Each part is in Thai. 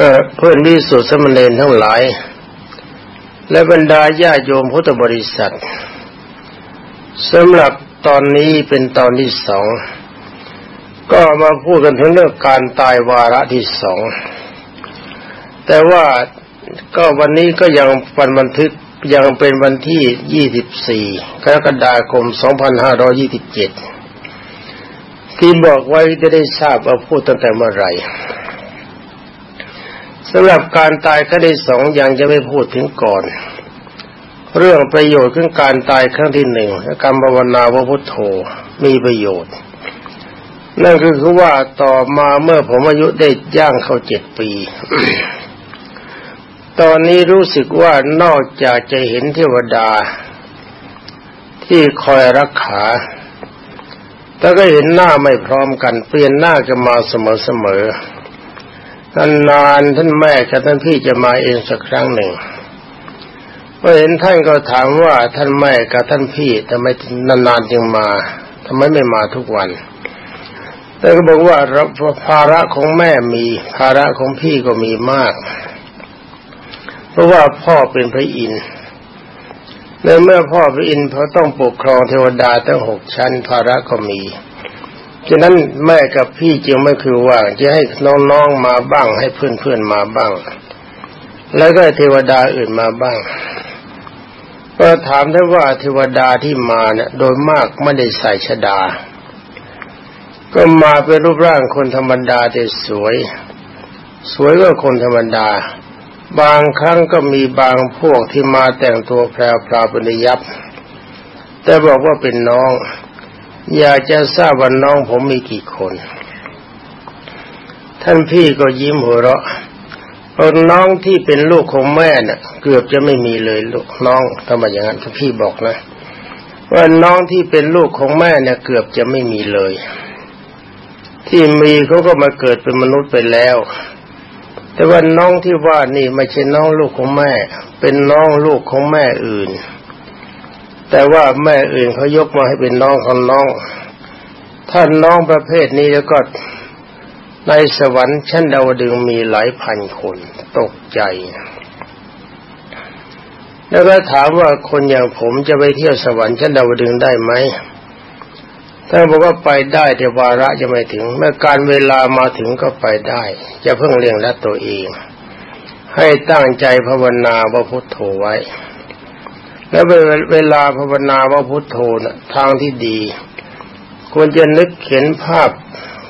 เอ่อเพื่อนวิสุทธิสมณเณรทั้งหลาย และบรรดาญาโยมพุทธบริษัทสำหรับตอนนี้เป็นตอนที่สอง ก็มาพูดกันถึงเรื่องการตายวาระที่สอง แต่ว่าก็วันนี้ก็ยังวันบันทึกยังเป็นวันที่ 24 กรกฎาคม 2527 ที่บอกไว้จะได้ทราบว่าพูดตั้งแต่เมื่อไหร่ สำหรับการตายครั้สองอยังจะไม่พูดถึงก่อน เรื่องประโยชน์ของการตายครั้งที่หนึ่งการภาวนาพระพุทโธมีประโยชน์ นั่นก็คือว่าต่อมาเมื่อผมอายุได้ย่างเข้าเจ็ดปี ตอนนี้รู้สึกว่านอกจากจะเห็นเทวดา ที่คอยรักขาแต่ก็เห็นหน้าไม่พร้อมกัน เปลี่ยนหน้ากันมาเสมอๆ นานๆท่านแม่กับท่านพี่จะมาเองสักครั้งหนึ่งพอเห็นท่านก็ถามว่าท่านแม่กับท่านพี่ทำไมนานๆจึงมาทำไมไม่มาทุกวัน แต่ก็บอกว่าภาระของแม่มีภาระของพี่ก็มีมาก เพราะว่าพ่อเป็นพระอินทร์ในเมื่อพ่อพระอินทร์เขาต้องปกครองเทวดาทั้งหกชั้นภาระก็มี ฉะนั้นแม่กับพี่จึงไม่คือว่าจะให้น้องๆมาบ้าง ให้เพื่อนๆมาบ้าง แล้วก็เทวดาอื่นมาบ้างก็ถามได้ว่าเทวดาที่มาเนี่ยโดยมากไม่ได้ใส่ชดา ก็มาเป็นรูปร่างคนธรรมดาแต่สวย สวยก็คนธรรมดา บางครั้งก็มีบางพวกที่มาแต่งตัวแพรวพราเป็นยับ แต่บอกว่าเป็นน้อง อยากจะทราบว่าน้องผมมีกี่คน ท่านพี่ก็ยิ้มหัวเราะคนน้องที่เป็นลูกของแม่น่ะ เกือบจะไม่มีเลยลูกน้องทำไมอย่างนั้นท่านพี่บอกนะว่าน้องที่เป็นลูกของแม่เนี่ยเกือบจะไม่มีเลย ที่มีเขาก็มาเกิดเป็นมนุษย์ไปแล้ว แต่ว่าน้องที่ว่านี่ไม่ใช่น้องลูกของแม่ เป็นน้องลูกของแม่อื่น แต่ว่าแม่อื่นเขายกมาให้เป็นน้องของน้องท่านน้องประเภทนี้แล้วก็ในสวรรค์ชั้นดาวดึงมีหลายพันคนตกใจ แล้วก็ถามว่าคนอย่างผมจะไปเที่ยวสวรรค์ชั้นดาวดึงได้ไหมท่านบอกว่าไปได้แต่วาระจะไม่ถึง เมื่อการเวลามาถึงก็ไปได้จะเพิ่งเลี้ยงและตัวเอง ให้ตั้งใจภาวนาว่าพุทโธไว้ แล้วเวลาภาวนาว่าพุทโธนะทางที่ดี ควรจะนึกเห็นภาพ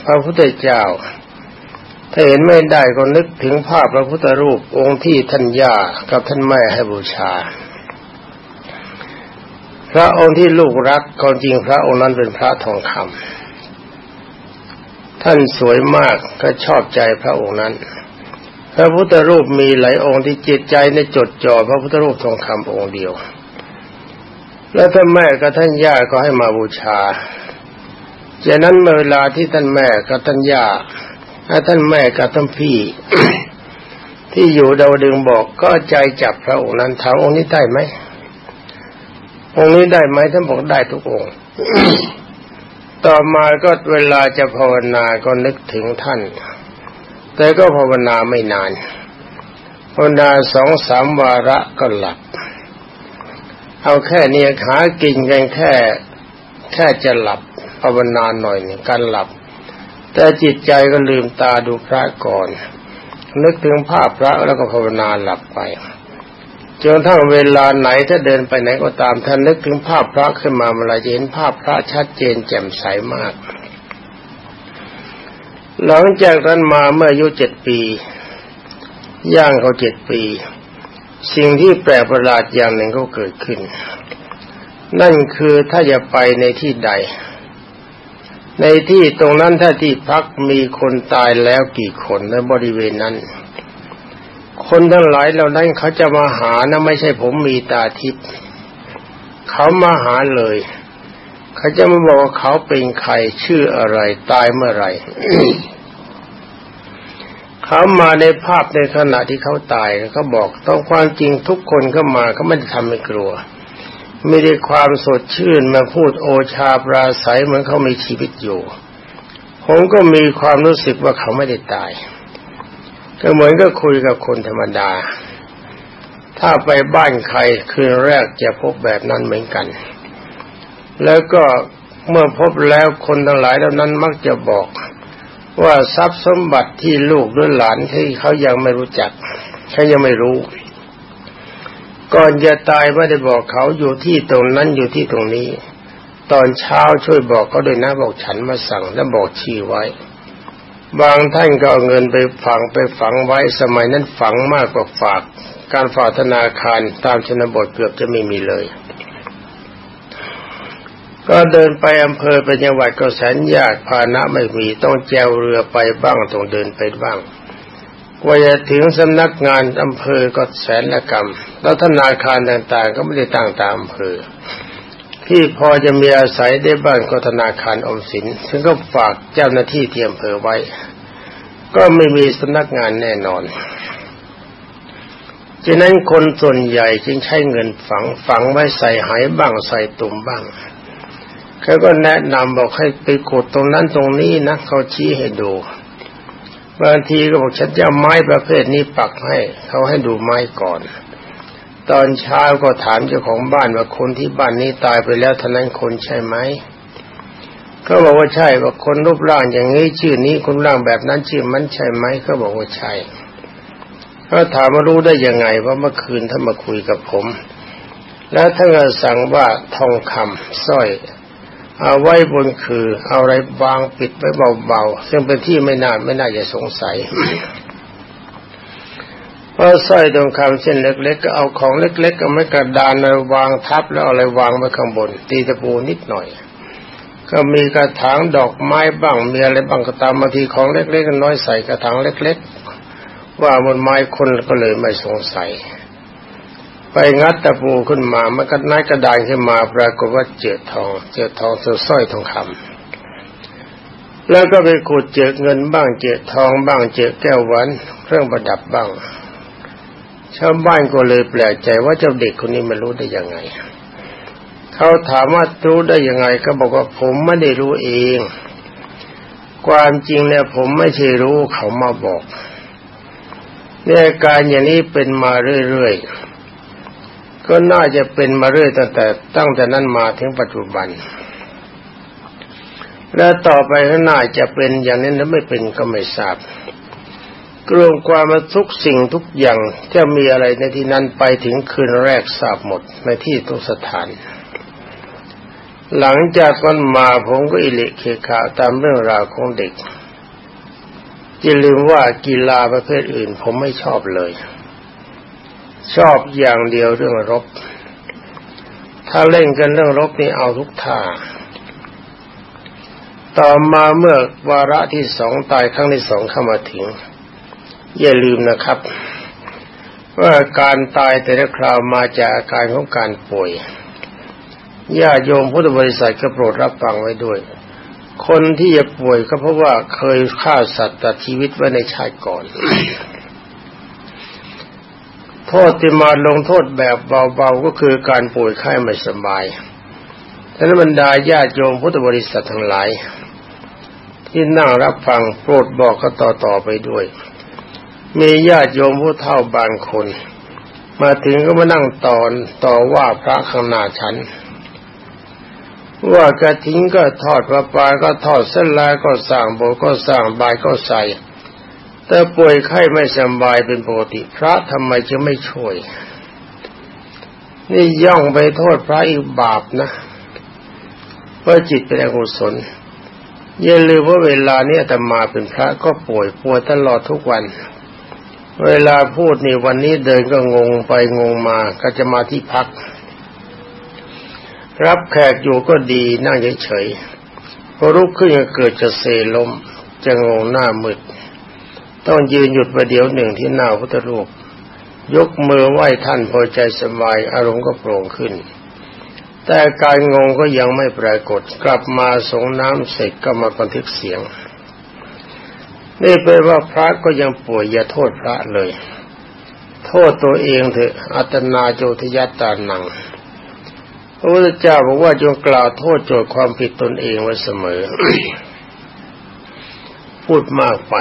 พระพุทธเจ้า ถ้าเห็นไม่ได้ก็นึกถึงภาพพระพุทธรูปองค์ที่ท่านย่ากับท่านแม่ให้บูชา พระองค์ที่ลูกรักความจริงพระองค์นั้นเป็นพระทองคำท่านสวยมากก็ชอบใจพระองค์นั้น พระพุทธรูปมีหลายองค์ที่จิตใจในจดจ่อพระพุทธรูปทองคำองค์เดียว แล้วท่านแม่กับท่านย่าก็ให้มาบูชาจากนั้นเวลาที่ท่านแม่กับท่านย่าท่านแม่กับท่านพี่ ที่อยู่ดาวดึงบอกก็ใจจับพระองค์นั้นถามองค์นี้ได้ไหมองค์นี้ได้ไหมท่านบอกได้ทุกองค์ ต่อมาก็เวลาจะภาวนาก็นึกถึงท่าน แต่ก็ภาวนาไม่นานภาวนาสองสามวาระก็หลับ เอาแค่นี้หากินกันแค่ แค่จะหลับภาวนาหน่อยเนึ่ยการหลับ แต่จิตใจก็ลืมตาดูพระก่อน นึกถึงภาพพระแล้วก็ภาวนาหลับไปจนทั้งเวลาไหนถ้าเดินไปไหนก็ตามท่านนึกถึงภาพพระขึ้นมาเมื่อไรจะเห็นภาพพระชัดเจนแจ่มใสมาก หลังจากนั้นมาเมื่ออายุเจ็ดปี ย่างเขาเจ็ดปี สิ่งที่แปลกประหลาดอย่างหนึ่งก็เกิดขึ้น นั่นคือถ้าจะไปในที่ใด ในที่ตรงนั้นถ้าที่พักมีคนตายแล้วกี่คนในบริเวณนั้น คนทั้งหลายเหล่านั้นเขาจะมาหานะไม่ใช่ผมมีตาทิพย์เขามาหาเลย เขาจะมาบอกว่าเขาเป็นใครชื่ออะไรตายเมื่อไหร่ เขามาในภาพในขณะที่เขาตายเขาบอกต้องความจริงทุกคนเข้ามาเขาไม่ได้ทำให้กลัวไม่ได้ความสดชื่นมาพูดโอชาปราศัยเหมือนเขามีชีวิตอยู่ผมก็มีความรู้สึกว่าเขาไม่ได้ตาย ก็เหมือนก็คุยกับคนธรรมดา ถ้าไปบ้านใครคืนแรกจะพบแบบนั้นเหมือนกัน แล้วก็เมื่อพบแล้วคนทั้งหลายเหล่านั้นมักจะบอก ว่าทรัพย์สมบัติที่ลูกด้วยหลานที่เขายังไม่รู้จักเขายังไม่รู้ ก่อนจะตายไม่ได้บอกเขาอยู่ที่ตรงนั้นอยู่ที่ตรงนี้ ตอนเช้าช่วยบอกเขาด้วยนะบอกฉันมาสั่งและบอกชี้ไว้ บางท่านก็เอาเงินไปฝังไปฝังไว้สมัยนั้นฝังมากกว่าฝาก การฝากธนาคารตามชนบทเกือบจะไม่มีเลย ก็เดินไปอำเภอไปจังหวัดก็แสนยากพานะไม่มีต้องแจวเรือไปบ้างต้องเดินไปบ้างกว่าจะถึงสำนักงานอำเภอก็แสนละกรรม แล้วธนาคารต่างๆ ก็ไม่ได้ตั้งตามอำเภอ ที่พอจะมีอาศัยได้บ้างก็ธนาคารอมสิน ซึ่งก็ฝากเจ้าหน้าที่ที่อำเภอไว้ ก็ไม่มีสำนักงานแน่นอนฉะนั้นคนส่วนใหญ่จึงใช้เงินฝังฝังไว้ใส่หายบ้างใส่ตุ่มบ้าง เขาก็แนะนำบอกให้ไปกดตรงนั้นตรงนี้นะเขาชี้ให้ดูบางทีก็บอกฉันจะไม้ประเภทนี้ปักให้เขาให้ดูไม้ก่อน ตอนเช้าก็ถามเจ้าของบ้านว่าคนที่บ้านนี้ตายไปแล้วท่านั้นคนใช่ไหมก็บอกว่าใช่ว่าคนรูปร่างอย่างนี้ชื่อนี้คนร่างแบบนั้นชื่อมันใช่ไหมก็บอกว่าใช่ก็ถามมารู้ได้ยังไงว่าเมื่อคืนท่านมาคุยกับผม แล้วท่านก็สั่งว่าทองคำสร้อย เอาไว้บนคือ เอาอะไรวางปิดไว้เบาๆซึ่งเป็นที่ไม่น่าไม่น่าจะสงสัยพราะสร้อยตรงคำเส้นเล็กๆก็เอาของเล็กๆก็ไม่กระดานาวางทับแล้วอะไรวางไว้ข้างบน ตีตะปูนิดหน่อย ก็มีกระถางดอกไม้บ้างมีอะไรบ้างก็ตามบางทีของเล็กๆน้อยใส่กระถางเล็ก ๆ ว่าบนไม้คนก็เลยไม่สงสัย ไปงัดตะปูขึ้นมามันก็นัดกระดานขึ้นมาปรากฏว่าเจอทอง เจอทองเจอสร้อยทองคำแล้วก็ไปขุดเจอเงินบ้างเจอทองบ้างเจอแก้วหวานเครื่องประดับบ้างชาวบ้านก็เลยแปลกใจว่าเจ้าเด็กคนนี้มันรู้ได้ยังไง เขาถามว่ารู้ได้ยังไง ก็บอกว่าผมไม่ได้รู้เอง ความจริงเนี่ยผมไม่ใช่รู้เขามาบอกเนี่ยการอย่างนี้เป็นมาเรื่อยๆ ก็น่าจะเป็นมาเรื่อยตั้งแต่ตั้งแต่นั้นมาถึงปัจจุบัน และต่อไปข้างหน้าจะเป็นอย่างนี้หรือไม่เป็นก็ไม่ทราบกรวมความมาทุกสิ่งทุกอย่างจะมีอะไรในที่นั้นไปถึงคืนแรกทราบหมดในที่ทุกสถาน หลังจากนั้นมาผมก็อิเลเคขาตามเรื่องราวของเด็กจะลืมว่ากีฬาประเภทอื่นผมไม่ชอบเลย ชอบอย่างเดียวเรื่องรบ ถ้าเล่นกันเรื่องรบนี่เอาทุกท่า ต่อมาเมื่อวาระที่สองตายครั้งที่สองเข้ามาถึง อย่าลืมนะครับ ว่าการตายแต่ละคราวมาจากอาการของการป่วยญาโยมพุทธบริษัทก็โปรดรับฟังไว้ด้วย คนที่จะป่วยก็เพราะว่าเคยฆ่าสัตว์ตัดชีวิตไว้ในชาติก่อน โทษที่มาลงโทษแบบเบาๆก็คือการป่วยไข้ไม่สบายท่านบรรดาญาติโยมพุทธบริษัททั้งหลาย ที่นั่งรับฟังโปรดบอกก็ต่อๆไปด้วย มีญาติโยมผู้เฒ่าบางคน มาถึงก็มานั่งตอนต่อว่าพระข้างหน้าฉัน ว่ากระทิ้งก็ทอดปลาปลาก็ทอดเส้นลายก็สั่งโบก็สั่งบายก็ใส่ แต่ป่วยไข้ไม่สบายเป็นปกติ พระทำไมจะไม่ช่วย นี่ย่องไปโทษพระอีกบาปนะเพราะจิตเป็นอกุศลอย่าลืมว่าเวลานี้แต่มาเป็นพระก็ป่วยป่วยตลอดทุกวัน เวลาพูดนี่วันนี้เดินก็งงไปงงมาก็จะมาที่พัก รับแขกอยู่ก็ดีนั่งเฉยๆพอรุกขึ้นก็เกิดจะเซลมจะงงหน้ามืด ต้องยืนหยุดประเดี๋ยวหนึ่งที่หน้าพุทธรูป ยกมือไหว้ท่านพอใจสบายอารมณ์ก็โปร่งขึ้น แต่การงงก็ยังไม่ปรากฏกลับมาสงน้ำเสร็จก็มาบันทึกเสียง นี่เป็นว่าพระก็ยังป่วยอย่าโทษพระเลย โทษตัวเองเถอะอัตนาโจทยัตตานังพระพุทธเจ้าบอกว่าจงกล่าวโทษโจทย์ความผิดตนเองไว้เสมอ พูดมากไป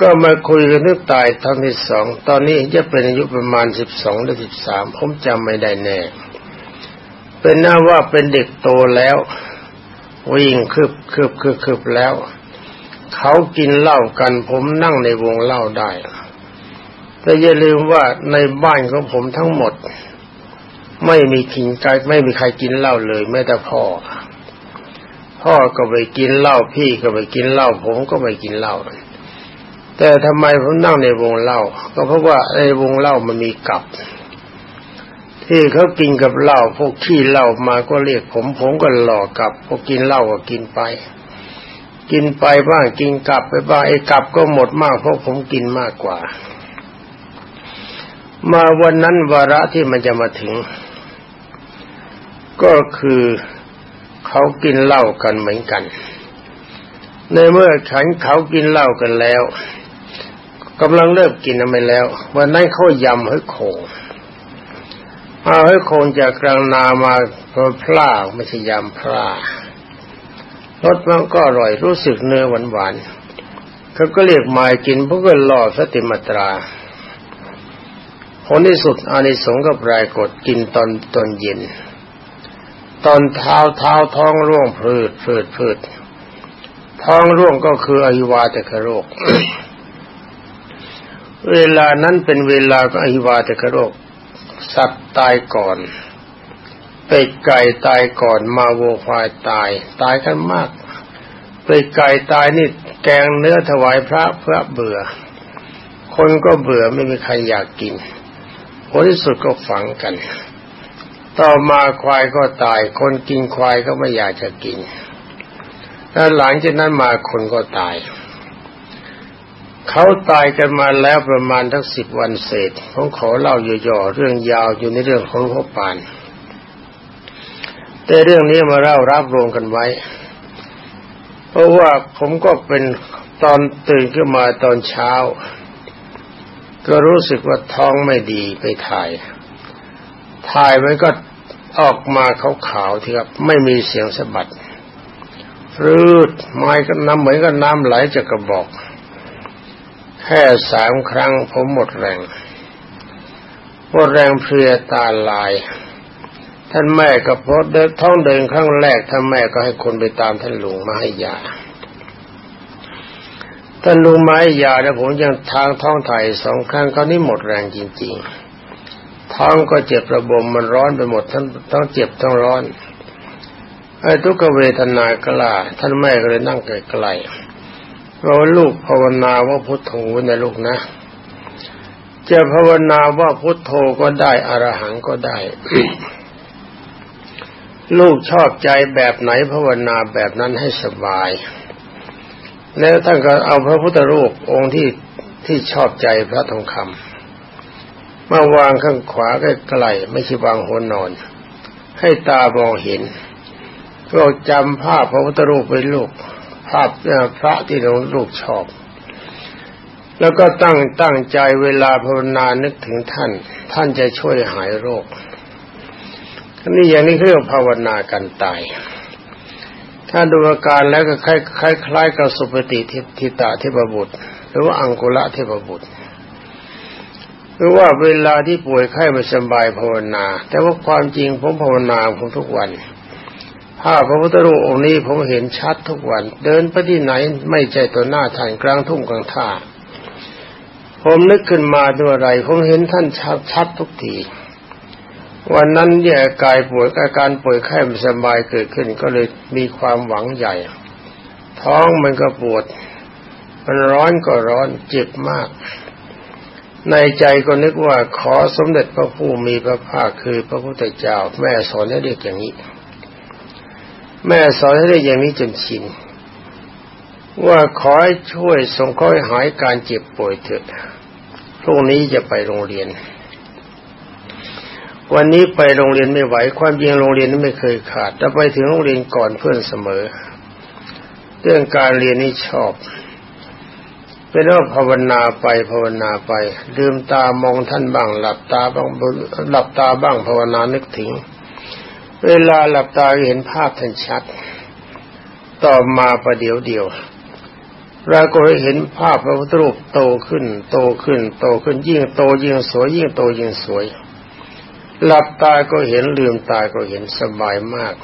ก็มาคุยกันนึกตายทั้งที่สอง ตอนนี้จะเป็นอายุประมาณสิบสองหรือสิบสามผมจำไม่ได้แน่ เป็นน่าว่าเป็นเด็กโตแล้ว วิ่งคืบคืบคืบคืบแล้ว เขากินเหล้ากัน ผมนั่งในวงเหล้าได้ แต่อย่าลืมว่าในบ้านของผมทั้งหมด ไม่มีกินกไม่มีใครกินเหล้าเลยแม้แต่พ่อ พ่อก็ไปกินเหล้าพี่ก็ไปกินเหล้าผมก็ไปกินเหล้า แต่ทำไมผมนั่งในวงเล่า ก็เพราะว่าในวงเล่ามันมีกับ ที่เขากินกับเหล้าพวกขี้เหล้ามาก็เรียกผม ผมก็หลอกกับพวกกินเหล้าก็กินไป กินไปบ้างกินกลับไปบ้างไอ้กลับก็หมดมากเพราะผมกินมากกว่า มาวันนั้นวาระที่มันจะมาถึง ก็คือเขากินเหล้ากันเหมือนกัน ในเมื่อขันเขากินเหล้ากันแล้ว กำลังเลิกกินไรแล้ว วันนั้นเขายำให้โคงเอาให้โคงจากกลางนามาพล่าไม่ใช่ยำพลารสมันก็อร่อยรู้สึกเนื้อหวานหวานเขาก็เรียกมากินพวกก็หล่อสติมาตราผลที่สุดอานิสงส์ก็ปรากฏกินตอนตอนเย็น ตอนเท้าเท้าท้องร่วงพืดพืดพืดท้องร่วงก็คืออหิวาตกโรค เวลานั้นเป็นเวลาของอหิวาตกโรค สัตว์ตายก่อนเป็ดไก่ตายก่อนมาโวควายตาย ตายกันมากเป็ดไก่ตายนี่แกงเนื้อถวายพระเพื่อเบื่อ คนก็เบื่อไม่มีใครอยากกินผลที่สุดก็ฝังกัน ต่อมาควายก็ตาย คนกินควายก็ไม่อยากจะกินแล้วหลังจากนั้นมาคนก็ตาย เขาตายกันมาแล้วประมาณทั้งสิบวันเศษผมขอเล่าย่อๆเรื่องยาวอยู่ในเรื่องของหลวงปาน แต่เรื่องนี้มาเล่ารับรวมกันไว้ เพราะว่าผมก็เป็นตอนตื่นขึ้นมาตอนเช้า ก็รู้สึกว่าท้องไม่ดีไปถ่าย ถ่ายมันก็ออกมาขาวๆที่ครับ ไม่มีเสียงสะบัดรืดไม้ก็น้ำเหมือนกับน้ำไหลจากกระบอก แค่สามครั้งผมหมดแรงหมดแรงเพลียตาลาย ท่านแม่ก็พอเดินท้องเดินครั้งแรกท่านแม่ก็ให้คนไปตามท่านลุงมาให้ยาท่านลุงมาให้ยาแล้วผมยังทางท้องถ่ายสองครั้งคราวนี้หมดแรงจริง ๆ ท้องก็เจ็บระบมมันร้อนไปหมดทั้งทั้งเจ็บทั้งร้อนไอ้ทุกเวทนากล้าท่านแม่ก็เลยนั่งไกลๆ เราลูกภาวนาว่าพุทโธนะลูกนะ จะภาวนาว่าพุทโธก็ได้อรหังก็ได้ ลูกชอบใจแบบไหนภาวนาแบบนั้นให้สบาย แล้วท่านก็เอาพระพุทธรูปองค์ที่ที่ชอบใจพระทองคำมาวางข้างขวาใกล้ๆไม่ใช่วางหัวนอน ให้ตามองเห็นก็จำภาพพระพุทธรูปไว้ลูก ภาพพระที่เราลูกชอบ แล้วก็ตั้งตั้งใจเวลาภาวนานึกถึงท่าน ท่านจะช่วยหายโรคนี่อย่างนี้เรียกภาวนากันตาย ถ้าดูอาการแล้วก็คล้ายคล้ายคล้ายกับสุปฏิทิตาเทพบุตร หรือว่าอังกุละเทพบุตรหรือว่าเวลาที่ป่วยไข้ไม่สบายภาวนา แต่ว่าความจริงผมภาวนาผมทุกวัน ภาพพระพุทธรูปองค์นี้ผมเห็นชัดทุกวัน เดินไปที่ไหนไม่ใช่ตัวหน้าท่านกลางทุ่งกลางท่า ผมนึกขึ้นมาด้วยอะไร ผมเห็นท่านชัดชัดทุกที วันนั้นแย่ยกายป่วยอาการป่วยไข้ไม่สบายเกิดขึ้น ก็เลยมีความหวังใหญ่ ท้องมันก็ปวด มันร้อนก็ร้อนเจ็บมากในใจก็นึกว่าขอสมเด็จพระผู้มีพระภาคคือพระพุทธเจ้าแม่สอนให้เรียกอย่างนี้ แม่สอนให้ได้อย่างนี้จนชินว่าขอให้ช่วยส่งค่อยหายการเจ็บป่วยเถิดพรุ่งนี้จะไปโรงเรียน วันนี้ไปโรงเรียนไม่ไหว ความจริงโรงเรียนไม่เคยขาดแต่ไปถึงโรงเรียนก่อนเพื่อนเสมอ เรื่องการเรียนนี่ชอบเป็นว่าภาวนาไปภาวนาไปลืมตามองท่านบ้าง หลับตาบ้างหลับตาบ้างภาวนานึกถึง เวลาหลับตาเห็นภาพท่านชัด ต่อมาประเดี๋ยวเดียวเราก็เห็นภาพพระพุทธรูปโตขึ้น โตขึ้น โตขึ้นยิ่งโตยิ่งสวย ยิ่งโตยิ่งสวย หลับตาก็เห็นลืมตาก็เห็นสบายมาก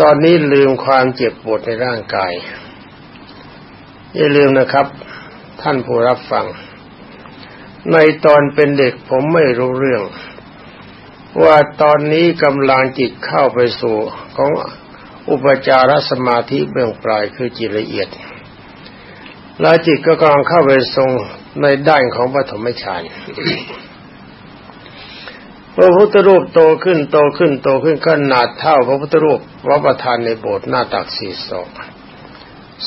ตอนนี้ลืมความเจ็บปวดในร่างกาย อย่าลืมนะครับ ท่านผู้รับฟัง ในตอนเป็นเด็กผมไม่รู้เรื่อง ว่าตอนนี้กำลังจิตเข้าไปสู่ของอุปจารสมาธิเบื้องปลายคือจิตละเอียด แล้วจิตก็กำลังเข้าไปทรงในด้านของปฐมฌานพระพุทธรูปโตขึ้นโตขึ้นโตขึ้นขนาดเท่าพระพุทธรูปวัดประธานในโบสถ์หน้าตักสี่ศอก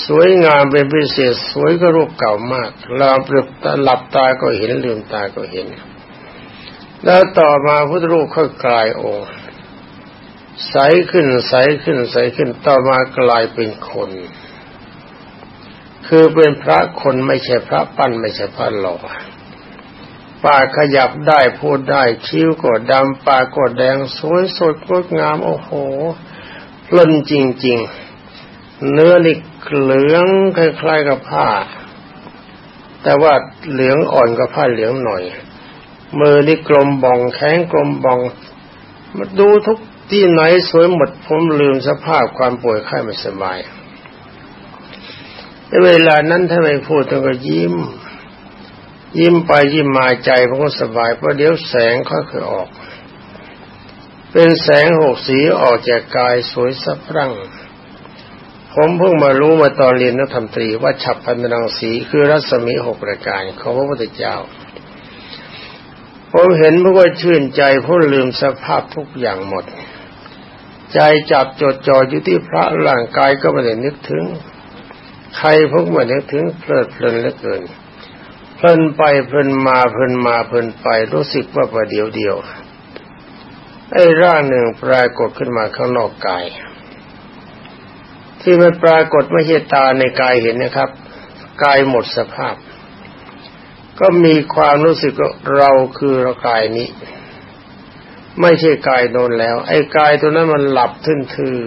สวยงามเป็นพิเศษสวยก็รูปเก่ามากลาปลืบตาหลับตาก็เห็นลืมตาก็เห็น แล้วต่อมาพุทธรูปค่อยกลายองค์ใสขึ้นใสขึ้นใสขึ้นต่อมากลายเป็นคน คือเป็นพระคนไม่ใช่พระปั้นไม่ใช่พระหล่อปากขยับได้พูดได้คิ้วก็ดำปากก็แดงสวยสดงดงาม โอ้โหพล่นจริง ๆ เนื้อนี่เหลืองคล้ายๆกับผ้า แต่ว่าเหลืองอ่อนกับผ้าเหลืองหน่อย มือนี่กลมบองแข้งกลมบองมาดูทุกที่ไหนสวยหมดผมลืมสภาพความป่วยไข้ไม่สบายเวลานั้นถ้าไม่พูดต้องก็ยิ้ม ยิ้มไปยิ้มมาใจผมก็สบายเพราะเดี๋ยวแสงค่อยๆออก เป็นแสงหกสีออกจากกายสวยสะพรั่ง ผมเพิ่งมารู้มาตอนเรียนนักธรรมตรีว่าฉับพันธังสีคือรัศมีหกประการของพระพุทธเจ้า ผมเห็นพวก็ชื่นใจเพราะลืมสภาพทุกอย่างหมด ใจจับจดจ่ออยู่ที่พระร่างกายก็ไม่ได้นึกถึง ใครพวกมันนึกถึงเพลิดเพลินเหลือเกิน เพลินไปเพลินมาเพลินมาเพลินไปรู้สึกว่าประเดี๋ยวเดียวไอ้ร่างหนึ่งปรากฏขึ้นมาข้างนอกกาย ที่มันปรากฏไม่ใช่ตาในกายเห็นนะครับ กายหมดสภาพ ก็มีความรู้สึกว่าเราคือเรากายนี้ ไม่ใช่กายโดนแล้ว ไอ้กายตัวนั้นมันหลับทื่อ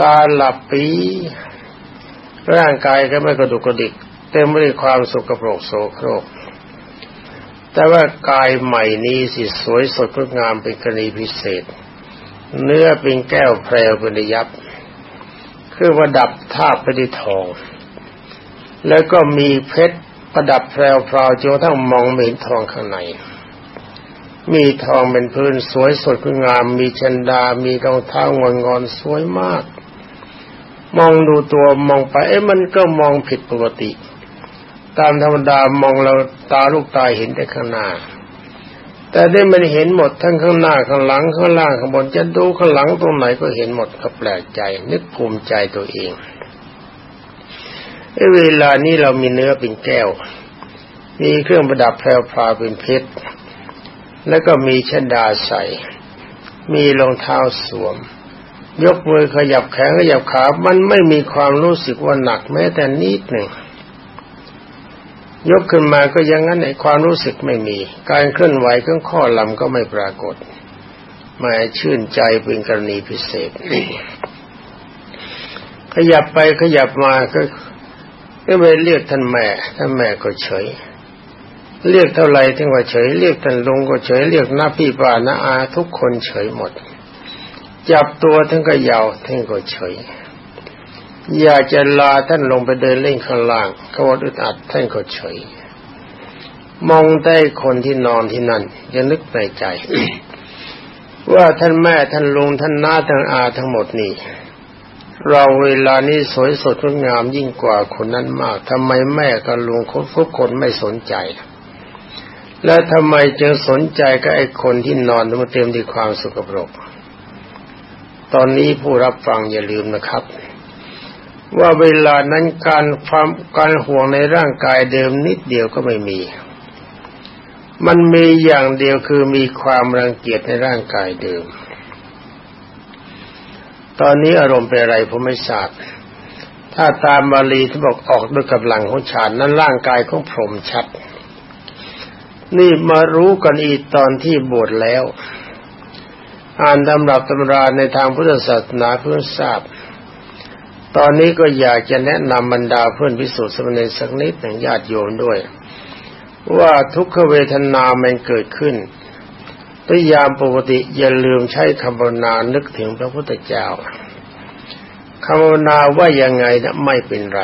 ตาหลับปีร่างกายก็ไม่กระดุกกระดิกเต็มไปด้วยความสุขกระโปรกโสโครก แต่ว่ากายใหม่นี้สิสวยสดงดงามเป็นกรณีพิเศษ เนื้อเป็นแก้วแพรวเป็นยับคือประดับท่าบไปด้วยทอง แล้วก็มีเพชร ประดับแพรวพราวจนทั้งมองเห็นทองข้างใน มีทองเป็นพื้นสวยสดงาม มีชันดา มีรองเท้างอนงอนสวยมาก มองดูตัวมองไปเอ๊ะมันก็มองผิดปกติ ตามธรรมดามองเราตาลูกตาเห็นแต่ข้างหน้า แต่ได้มันเห็นหมดทั้งข้างหน้าข้างหลังข้างล่างข้างบนจะดูข้างหลังตรงไหนก็เห็นหมดก็แปลกใจ นึกภูมิใจตัวเอง เวลานี้เรามีเนื้อเป็นแก้ว มีเครื่องประดับแพรวพาเป็นเพชร แล้วก็มีชดาใส่ มีรองเท้าสวม ยกมือขยับแขนขยับขา มันไม่มีความรู้สึกว่าหนักแม้แต่นิดหนึ่ง ยกขึ้นมาก็ยังงั้นไอ้ความรู้สึกไม่มี การเคลื่อนไหวของข้อลำก็ไม่ปรากฏมาชื่นใจเป็นกรณีพิเศษ ขยับไปขยับมาก็ ก็ไปเรียกท่านแม่ท่านแม่ก็เฉย เรียกเท่าไรถึงว่าเฉย เรียกท่านลุงก็เฉย เรียกน้าพี่ป้าน้าอาทุกคนเฉยหมด จับตัวท่านก็ยาวท่านก็เฉย อยากจะลาท่านลงไปเดินเล่นข้างล่างเขาว่าอึดอัดท่านก็เฉย มองได้คนที่นอนที่นั่นยังนึกในใจ ว่าท่านแม่ท่านลุงท่านน้าท่านอาทั้งหมดนี่ เราเวลานี้สวยสดงดงามยิ่งกว่าคนนั้นมากทำไมแม่กับลุงทุกคนไม่สนใจ และทำไมจึงสนใจกับไอ้คนที่นอนมาเต็มด้วยความสุขปรก ตอนนี้ผู้รับฟังอย่าลืมนะครับ ว่าเวลานั้นการความการห่วงในร่างกายเดิมนิดเดียวก็ไม่มี มันมีอย่างเดียวคือมีความรังเกียจในร่างกายเดิม ตอนนี้อารมณ์เป็นอะไรผมไม่ทราบ ถ้าตามบาลีที่บอกออกด้วยกำลังของฌานนั้นร่างกายของพรหมชัด นี่มารู้กันอีกตอนที่บวชแล้ว อ่านตำรับตำราในทางพุทธศาสนาเพื่อทราบ ตอนนี้ก็อยากจะแนะนำบรรดาเพื่อนพิสูจน์สมณีสักนิดหนึ่งญาติโยมด้วย ว่าทุกขเวทนามันเกิดขึ้น ตัวยามปกติอย่าลืมใช้คำภาวนานึกถึงพระพุทธเจ้าคำภาวนาว่ายังไงนะไม่เป็นไร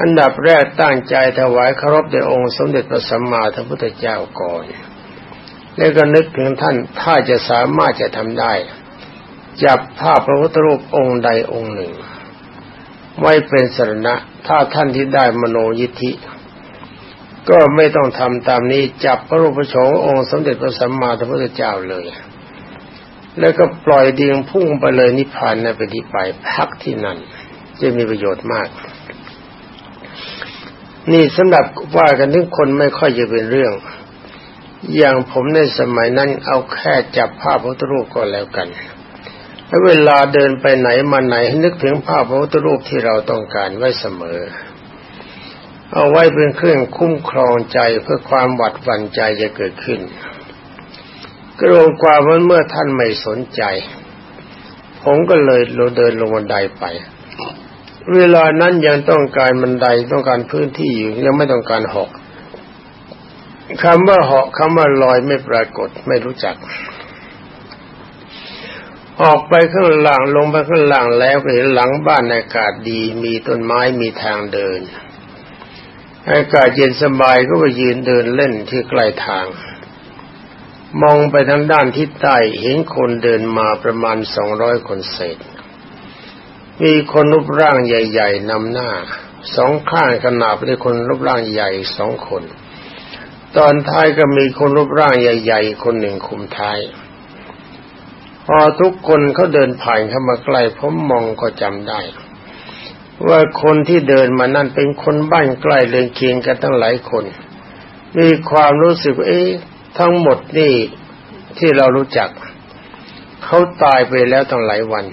อันดับแรกตั้งใจถวายเคารพแด่องค์สมเด็จพระสัมมาสัมพุทธเจ้าก่อน แล้วก็นึกถึงท่านถ้าจะสามารถจะทำได้ จับภาพพระพุทธรูปองค์ใดองค์หนึ่ง ไว้เป็นสรณะ ถ้าท่านที่ได้มโนยิทธิ ก็ไม่ต้องทำตามนี้จับพระรูปโฉมองค์สมเด็จพระสัมมาสัมพุทธเจ้าเลย แล้วก็ปล่อยดีงพุ่งไปเลยนิพพานนะไปที่ไปพักที่นั่นจะมีประโยชน์มาก นี่สำหรับว่ากันถึงคนไม่ค่อยจะเป็นเรื่อง อย่างผมในสมัยนั้นเอาแค่จับภาพพระพุทธรูปก็แล้วกันแล้วเวลาเดินไปไหนมาไหนให้นึกถึงภาพพระพุทธรูปที่เราต้องการไว้เสมอ เอาไว้เป็นเครื่องคุ้มครองใจเพื่อความหวัดหวั่นใจจะเกิดขึ้นกรวมความว่าเมื่อท่านไม่สนใจ ผมก็เลยเดินลงบันไดไป เวลานั้นยังต้องการบันไดต้องการพื้นที่อยู่ยังไม่ต้องการหอกคำว่าเหาะคำว่าลอยไม่ปรากฏไม่รู้จัก ออกไปข้างล่างลงไปข้างล่างแล้วเห็นหลังบ้านอากาศดี มีต้นไม้มีทางเดิน อากาศเย็นสบายก็ไปยืนเดินเล่นที่ใกล้ทาง มองไปทางด้านทิศใต้เห็นคนเดินมาประมาณสองร้อยคนเศษ มีคนรูปร่างใหญ่ ๆนำหน้า สองข้างขนาบด้วยคนรูปร่างใหญ่สองคน ตอนท้ายก็มีคนรูปร่างใหญ่ ๆ คนหนึ่งคุมท้าย พอทุกคนเขาเดินผ่านเข้ามาใกล้ผมมองก็จำได้ ว่าคนที่เดินมานั่นเป็นคนบ้านใกล้เรือนเคียงกันตั้งหลายคน มีความรู้สึกเอ๊ะทั้งหมดนี่ที่เรารู้จัก เขาตายไปแล้วตั้งหลายวัน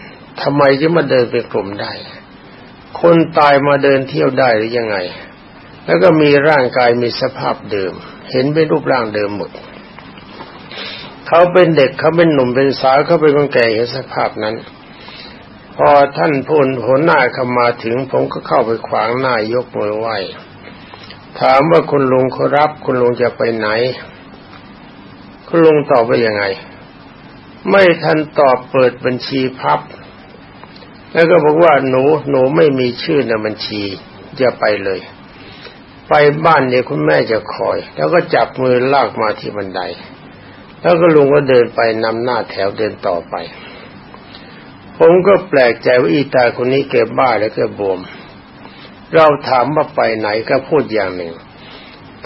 ทำไมจะมาเดินเป็นกลุ่มได้ คนตายมาเดินเที่ยวได้หรือยังไง แล้วก็มีร่างกายมีสภาพเดิม เห็นเป็นรูปร่างเดิมหมดเขาเป็นเด็กเขาเป็นหนุ่มเป็นสาวเขาเป็นคนแก่เห็นสภาพนั้น พอท่านพูนหัวหน้าเข้ามาถึงผมก็เข้าไปขวางหน้ายกมือไหว้ถามว่าคุณลุงเขารับคุณลุงจะไปไหน คุณลุงตอบว่ายังไง ไม่ทันตอบเปิดบัญชีพับ แล้วก็บอกว่าหนูหนูไม่มีชื่อในบัญชีจะไปเลย ไปบ้านเนี่ยคุณแม่จะคอย แล้วก็จับมือลากมาที่บันได แล้วก็ลุงก็เดินไปนำหน้าแถวเดินต่อไป ผมก็แปลกใจว่าอีตาคนนี้เก็บบ้าแล้วก็บวม เราถามว่าไปไหนก็พูดอย่างหนึ่ง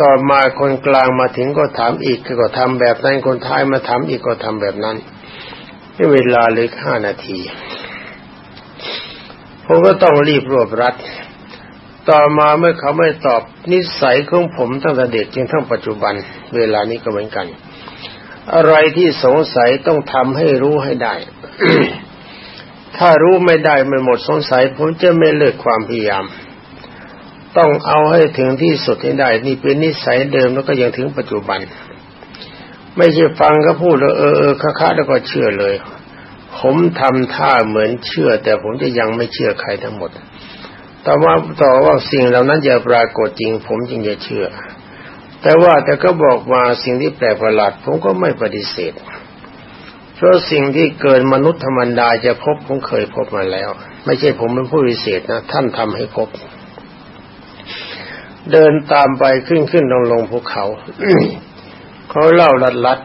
ต่อมาคนกลางมาถึงก็ถามอีกก็ทำแบบนั้นคนท้ายมาถามอีกก็ทำแบบนั้นเวลาเลือห้านาที ผมก็ต้องรีบรวบรัด ต่อมาเมื่อเขาไม่ตอบนิสัยของผมตั้งแต่เด็กจนทั้งปัจจุบัน เวลานี้ก็เหมือนกัน อะไรที่สงสัยต้องทำให้รู้ให้ได้ ถ้ารู้ไม่ได้ไม่หมดสงสัย ผมจะไม่เลิกความพยายาม ต้องเอาให้ถึงที่สุดให้ได้ นี่เป็นนิสัยเดิมแล้วก็ยังถึงปัจจุบัน ไม่ใช่ฟังก็พูดแล้วเออเออค้าๆแล้วก็เชื่อเลย ผมทำท่าเหมือนเชื่อ แต่ผมจะยังไม่เชื่อใครทั้งหมด แต่ว่าต่อว่าสิ่งเหล่านั้นจะปรากฏจริง ผมจึงจะเชื่อ แต่ว่าแต่ก็บอกมาสิ่งที่แปลกประหลาดผมก็ไม่ปฏิเสธ ราะสิ่งที่เกินมนุษย์ธรรมดาจะพบผมเคยพบมาแล้ว ไม่ใช่ผมเป็นผู้พิเศษนะ ท่านทำให้พบ เดินตามไปขึ้นขึ้นลงลงภูเขาเขาเล่าลัดลัด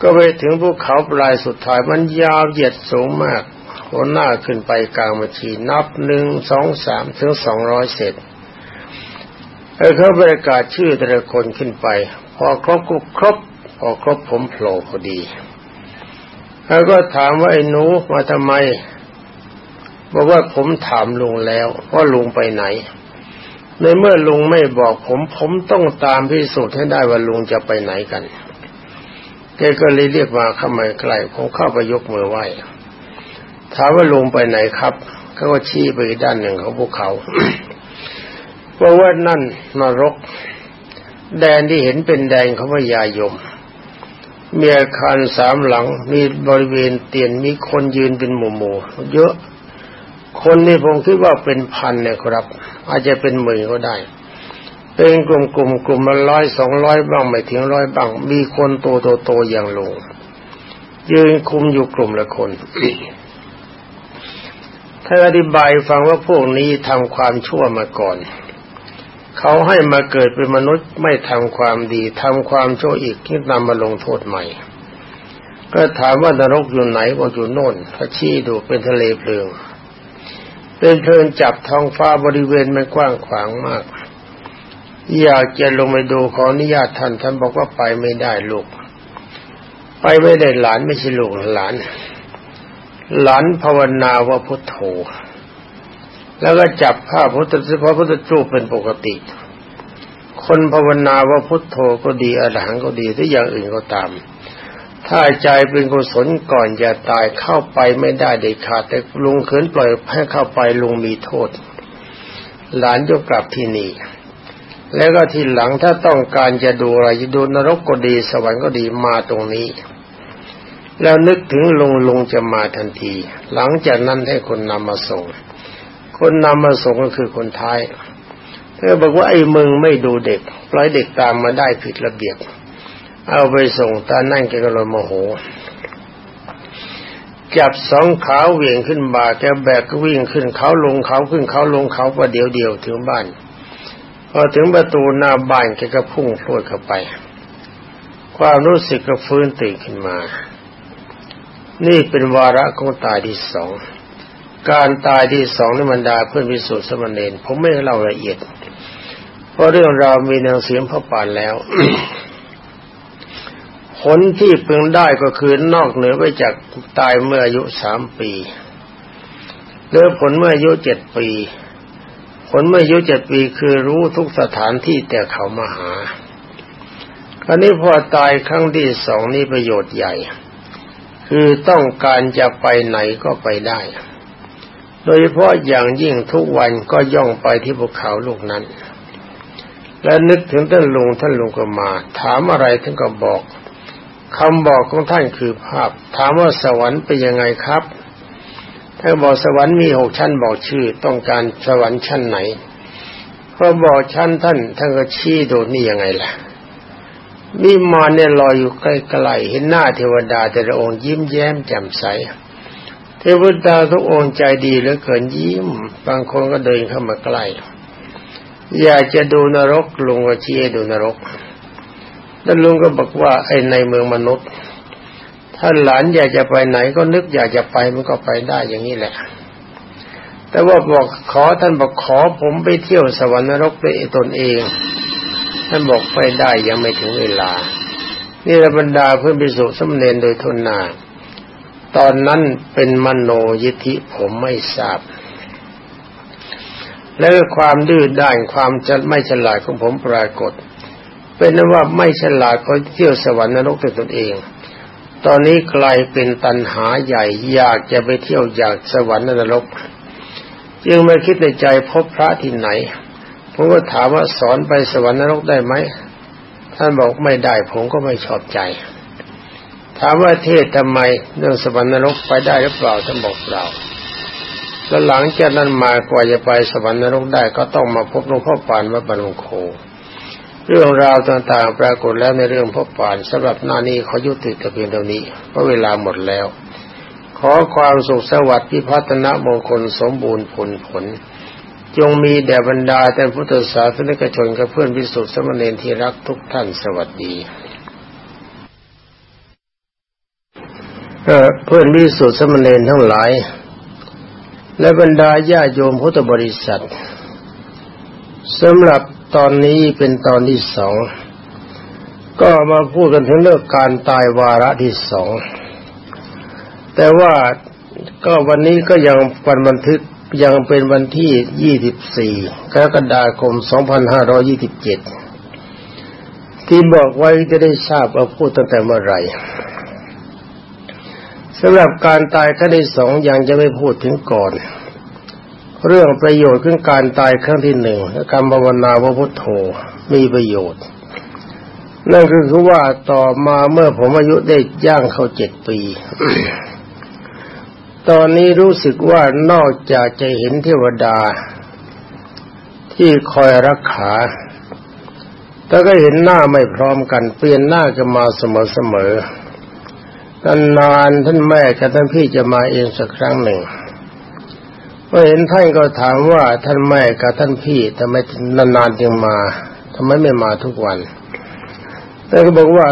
ก็ไปถึงภูเขาปลายสุดท้ายมันยาวเหยียดสูงมากหัวหน้าขึ้นไปกลางบัญชีนับหนึ่งสองสามถึงสองร้อยเศษเออเขาประกาศชื่อแต่ละคนขึ้นไป พอครบก็ครบ พอครบผมโผล่พอดี แล้วก็ถามว่าไอ้หนูมาทำไม บอกว่าผมถามลุงแล้วว่าลุงไปไหน ในเมื่อลุงไม่บอกผม ผมต้องตามพิสูจน์ให้ได้ว่าลุงจะไปไหนกันแกก็เลยเรียกมาเข้ามาใกล้ผมเข้าไปยกมือไหว้ถามว่าลุงไปไหนครับเขาก็ชี้ไปด้านหนึ่งของภูเขาเพราะว่านั่นนรก แดนที่เห็นเป็นแดงเขาว่ายายม มีอาคารสามหลัง มีบริเวณเตียนมีคนยืนเป็นหมู่ๆเยอะ คนที่ผมคิดว่าเป็นพันเนี่ยครับ อาจจะเป็นหมื่นก็ได้ เป็นกลุ่มกลุ่มกลุ่มละร้อยสองร้อยบ้างไม่ถึงร้อยบ้าง มีคนโตโตโตอย่างลง ยืนคุมอยู่กลุ่มละคนถ้าอธิบายฟังว่าพวกนี้ทำความชั่วมาก่อน เขาให้มาเกิดเป็นมนุษย์ไม่ทำความดีทำความชั่วอีกที่นำมาลงโทษใหม่ ก็ถามว่านรกอยู่ไหนบอกอยู่โน่นพระชี้ดูเป็นทะเลเพลิงเป็นเพลิงจับท้องฟ้าบริเวณมันกว้างขวางมาก อยากจะลงไปดูขออนุญาตท่านท่านบอกว่าไปไม่ได้ลูก ไปไม่ได้หลานไม่ใช่ลูกหลาน หลานภาวนาว่าพุทโธ แล้วก็จับผ้าพพุทธพระพุทธรูปเป็นปกติ คนภาวนาว่าพุทโธก็ดีอรหังก็ดีทุกอย่างอื่นก็ตาม ถ้าใจเป็นกุศลก่อนจะตายเข้าไปไม่ได้เด็ดขาดแต่ลุงเขินปล่อยให้เข้าไปลุงมีโทษ หลานยกกลับที่นี่ แล้วก็ทีหลังถ้าต้องการจะดูอะไรจะดูนรกก็ดีสวรรค์ก็ดีมาตรงนี้ แล้วนึกถึงลุงลุงจะมาทันที หลังจากนั้นให้คนนำมาส่ง คนนำมาส่งก็คือคนท้ายเธอบอกว่าไอ้มึงไม่ดูเด็กปล่อยเด็กตามมาได้ผิดระเบียบ เอาไปส่งตานั่งแกก็เลยโมโห จับสองขาเหวี่ยงขึ้นบ่าแกแบกก็วิ่งขึ้นเขาลงเขาขึ้นเขาลงเขาประเดี๋ยวเดียวถึงบ้าน พอถึงประตูหน้าบ้านแกก็พุ่งพรวดเข้าไป ความรู้สึกก็ฟื้นตื่นขึ้นมา นี่เป็นวาระของตายที่สอง การตายที่สองในบรรดาเพื่อนพิสุทธิ์สมณเณรผมไม่เล่าละเอียด เพราะเรื่องราวมีหนังสือพระปานแล้ว ผลที่เพึงได้ก็คือนอกเหนือไปจากตายเมื่ออายุสามปีหรือผลเมื่ออายุเจ็ดปี ผลเมื่ออายุเจ็ดปีคือรู้ทุกสถานที่แต่เขามาหาคราวนี้พอตายครั้งที่สองนี่ประโยชน์ใหญ่ คือต้องการจะไปไหนก็ไปได้ โดยเฉพาะอย่างยิ่งทุกวันก็ย่องไปที่ภูเขาลูกนั้น และนึกถึงท่านลุงท่านลุงก็มา ถามอะไรท่านก็บอกคำบอกของท่านคือภาพ ถามว่าสวรรค์เป็นยังไงครับท่านบอกสวรรค์มีหกชั้นบอกชื่อ ต้องการสวรรค์ชั้นไหนพอบอกชั้นท่านท่านก็ชี้ดูนี่ยังไงล่ะวิมานเนี่ยลอยอยู่ใกล้ๆเห็นหน้าเทวดาแต่ละองค์ยิ้มแย้มแจ่มใส ทวดาทุกองค์ใจดีเหลือเกินยิ้ม บางคนก็เดินเข้ามาใกล้ อยากจะดูนรกลุงก็ชี้ดูนรก แล้วลุงก็บอกว่าไอ้ในเมืองมนุษย์ ถ้าหลานอยากจะไปไหนก็นึกอยากจะไปมันก็ไปได้อย่างนี้แหละ แต่ว่าบอกขอท่านบอกขอผมไปเที่ยวสวรรค์นรกด้วยตนเอง ท่านบอกไปได้ยังไม่ถึงเวลา นี่ระบรรดาเพื่อนพิสุสมเนนโดยทุนนา ตอนนั้นเป็นมโนยิธิผมไม่ทราบ แล้วความดื้อด้านความจะไม่ฉลาดของผมปรากฏ เป็นนว่าไม่ฉลาดก็เที่ยวสวรรค์นรกด้วยตนเอง ตอนนี้กลายเป็นตันหาใหญ่อยากจะไปเที่ยวอยากสวรรค์นรก จึงมาคิดในใจพบพระที่ไหนผมก็ถามว่าสอนไปสวรรค์นรกได้ไหมท่านบอกไม่ได้ผมก็ไม่ชอบใจ ถามว่าเทศทำไมเรื่องสวรรค์นรกไปได้หรือเปล่าท่านบอกเปล่าแล้วหลังจากนั้นมากว่าจะไปสวรรค์นรกได้ก็ต้องมาพบหลวงพ่อปานวัดบรรโค เรื่องราวต่างๆ ปรากฏแล้วในเรื่องพ่อปานสำหรับหน้านี้ขอยุติแต่เพียงเท่านี้เพราะเวลาหมดแล้ว ขอความสุขสวัสดิ์พิพัฒนมงคลสมบูรณ์ผลผล จงมีแด่บรรดาแต่พุทธศาสนิกชนกับเพื่อนพิสุทธิสมณีที่รักทุกท่านสวัสดี เพื่อนพิสุทธิสมณีทั้งหลาย และบรรดาญาโยมพุทธบริษัทสำหรับตอนนี้เป็นตอนที่สอง ก็มาพูดกันถึงเรื่องการตายวาระที่สอง แต่ว่าก็วันนี้ก็ยังวันบันทึกยังเป็นวันที่ 24 กรกฎาคม 2527 ที่บอกไว้จะได้ทราบว่าพูดตั้งแต่เมื่อไหร่ สำหรับการตายครั้งที่สองยังจะไม่พูดถึงก่อน เรื่องประโยชน์ขึ้นการตายครั้งที่หนึ่งคำภาวนาพระพุทโธมีประโยชน์ นั่นคือว่าต่อมาเมื่อผมอายุได้ย่างเข้าเจ็ดปี ตอนนี้รู้สึกว่านอกจากจะเห็นเทวดา ที่คอยรักขาแต่ก็เห็นหน้าไม่พร้อมกัน เปลี่ยนหน้ากันมาเสมอๆ นานๆท่านแม่กับท่านพี่จะมาเองสักครั้งหนึ่งเมื่อเห็นท่านก็ถามว่าท่านแม่กับท่านพี่ทำไมนานๆจึงมาทำไมไม่มาทุกวัน แต่ก็บอกว่า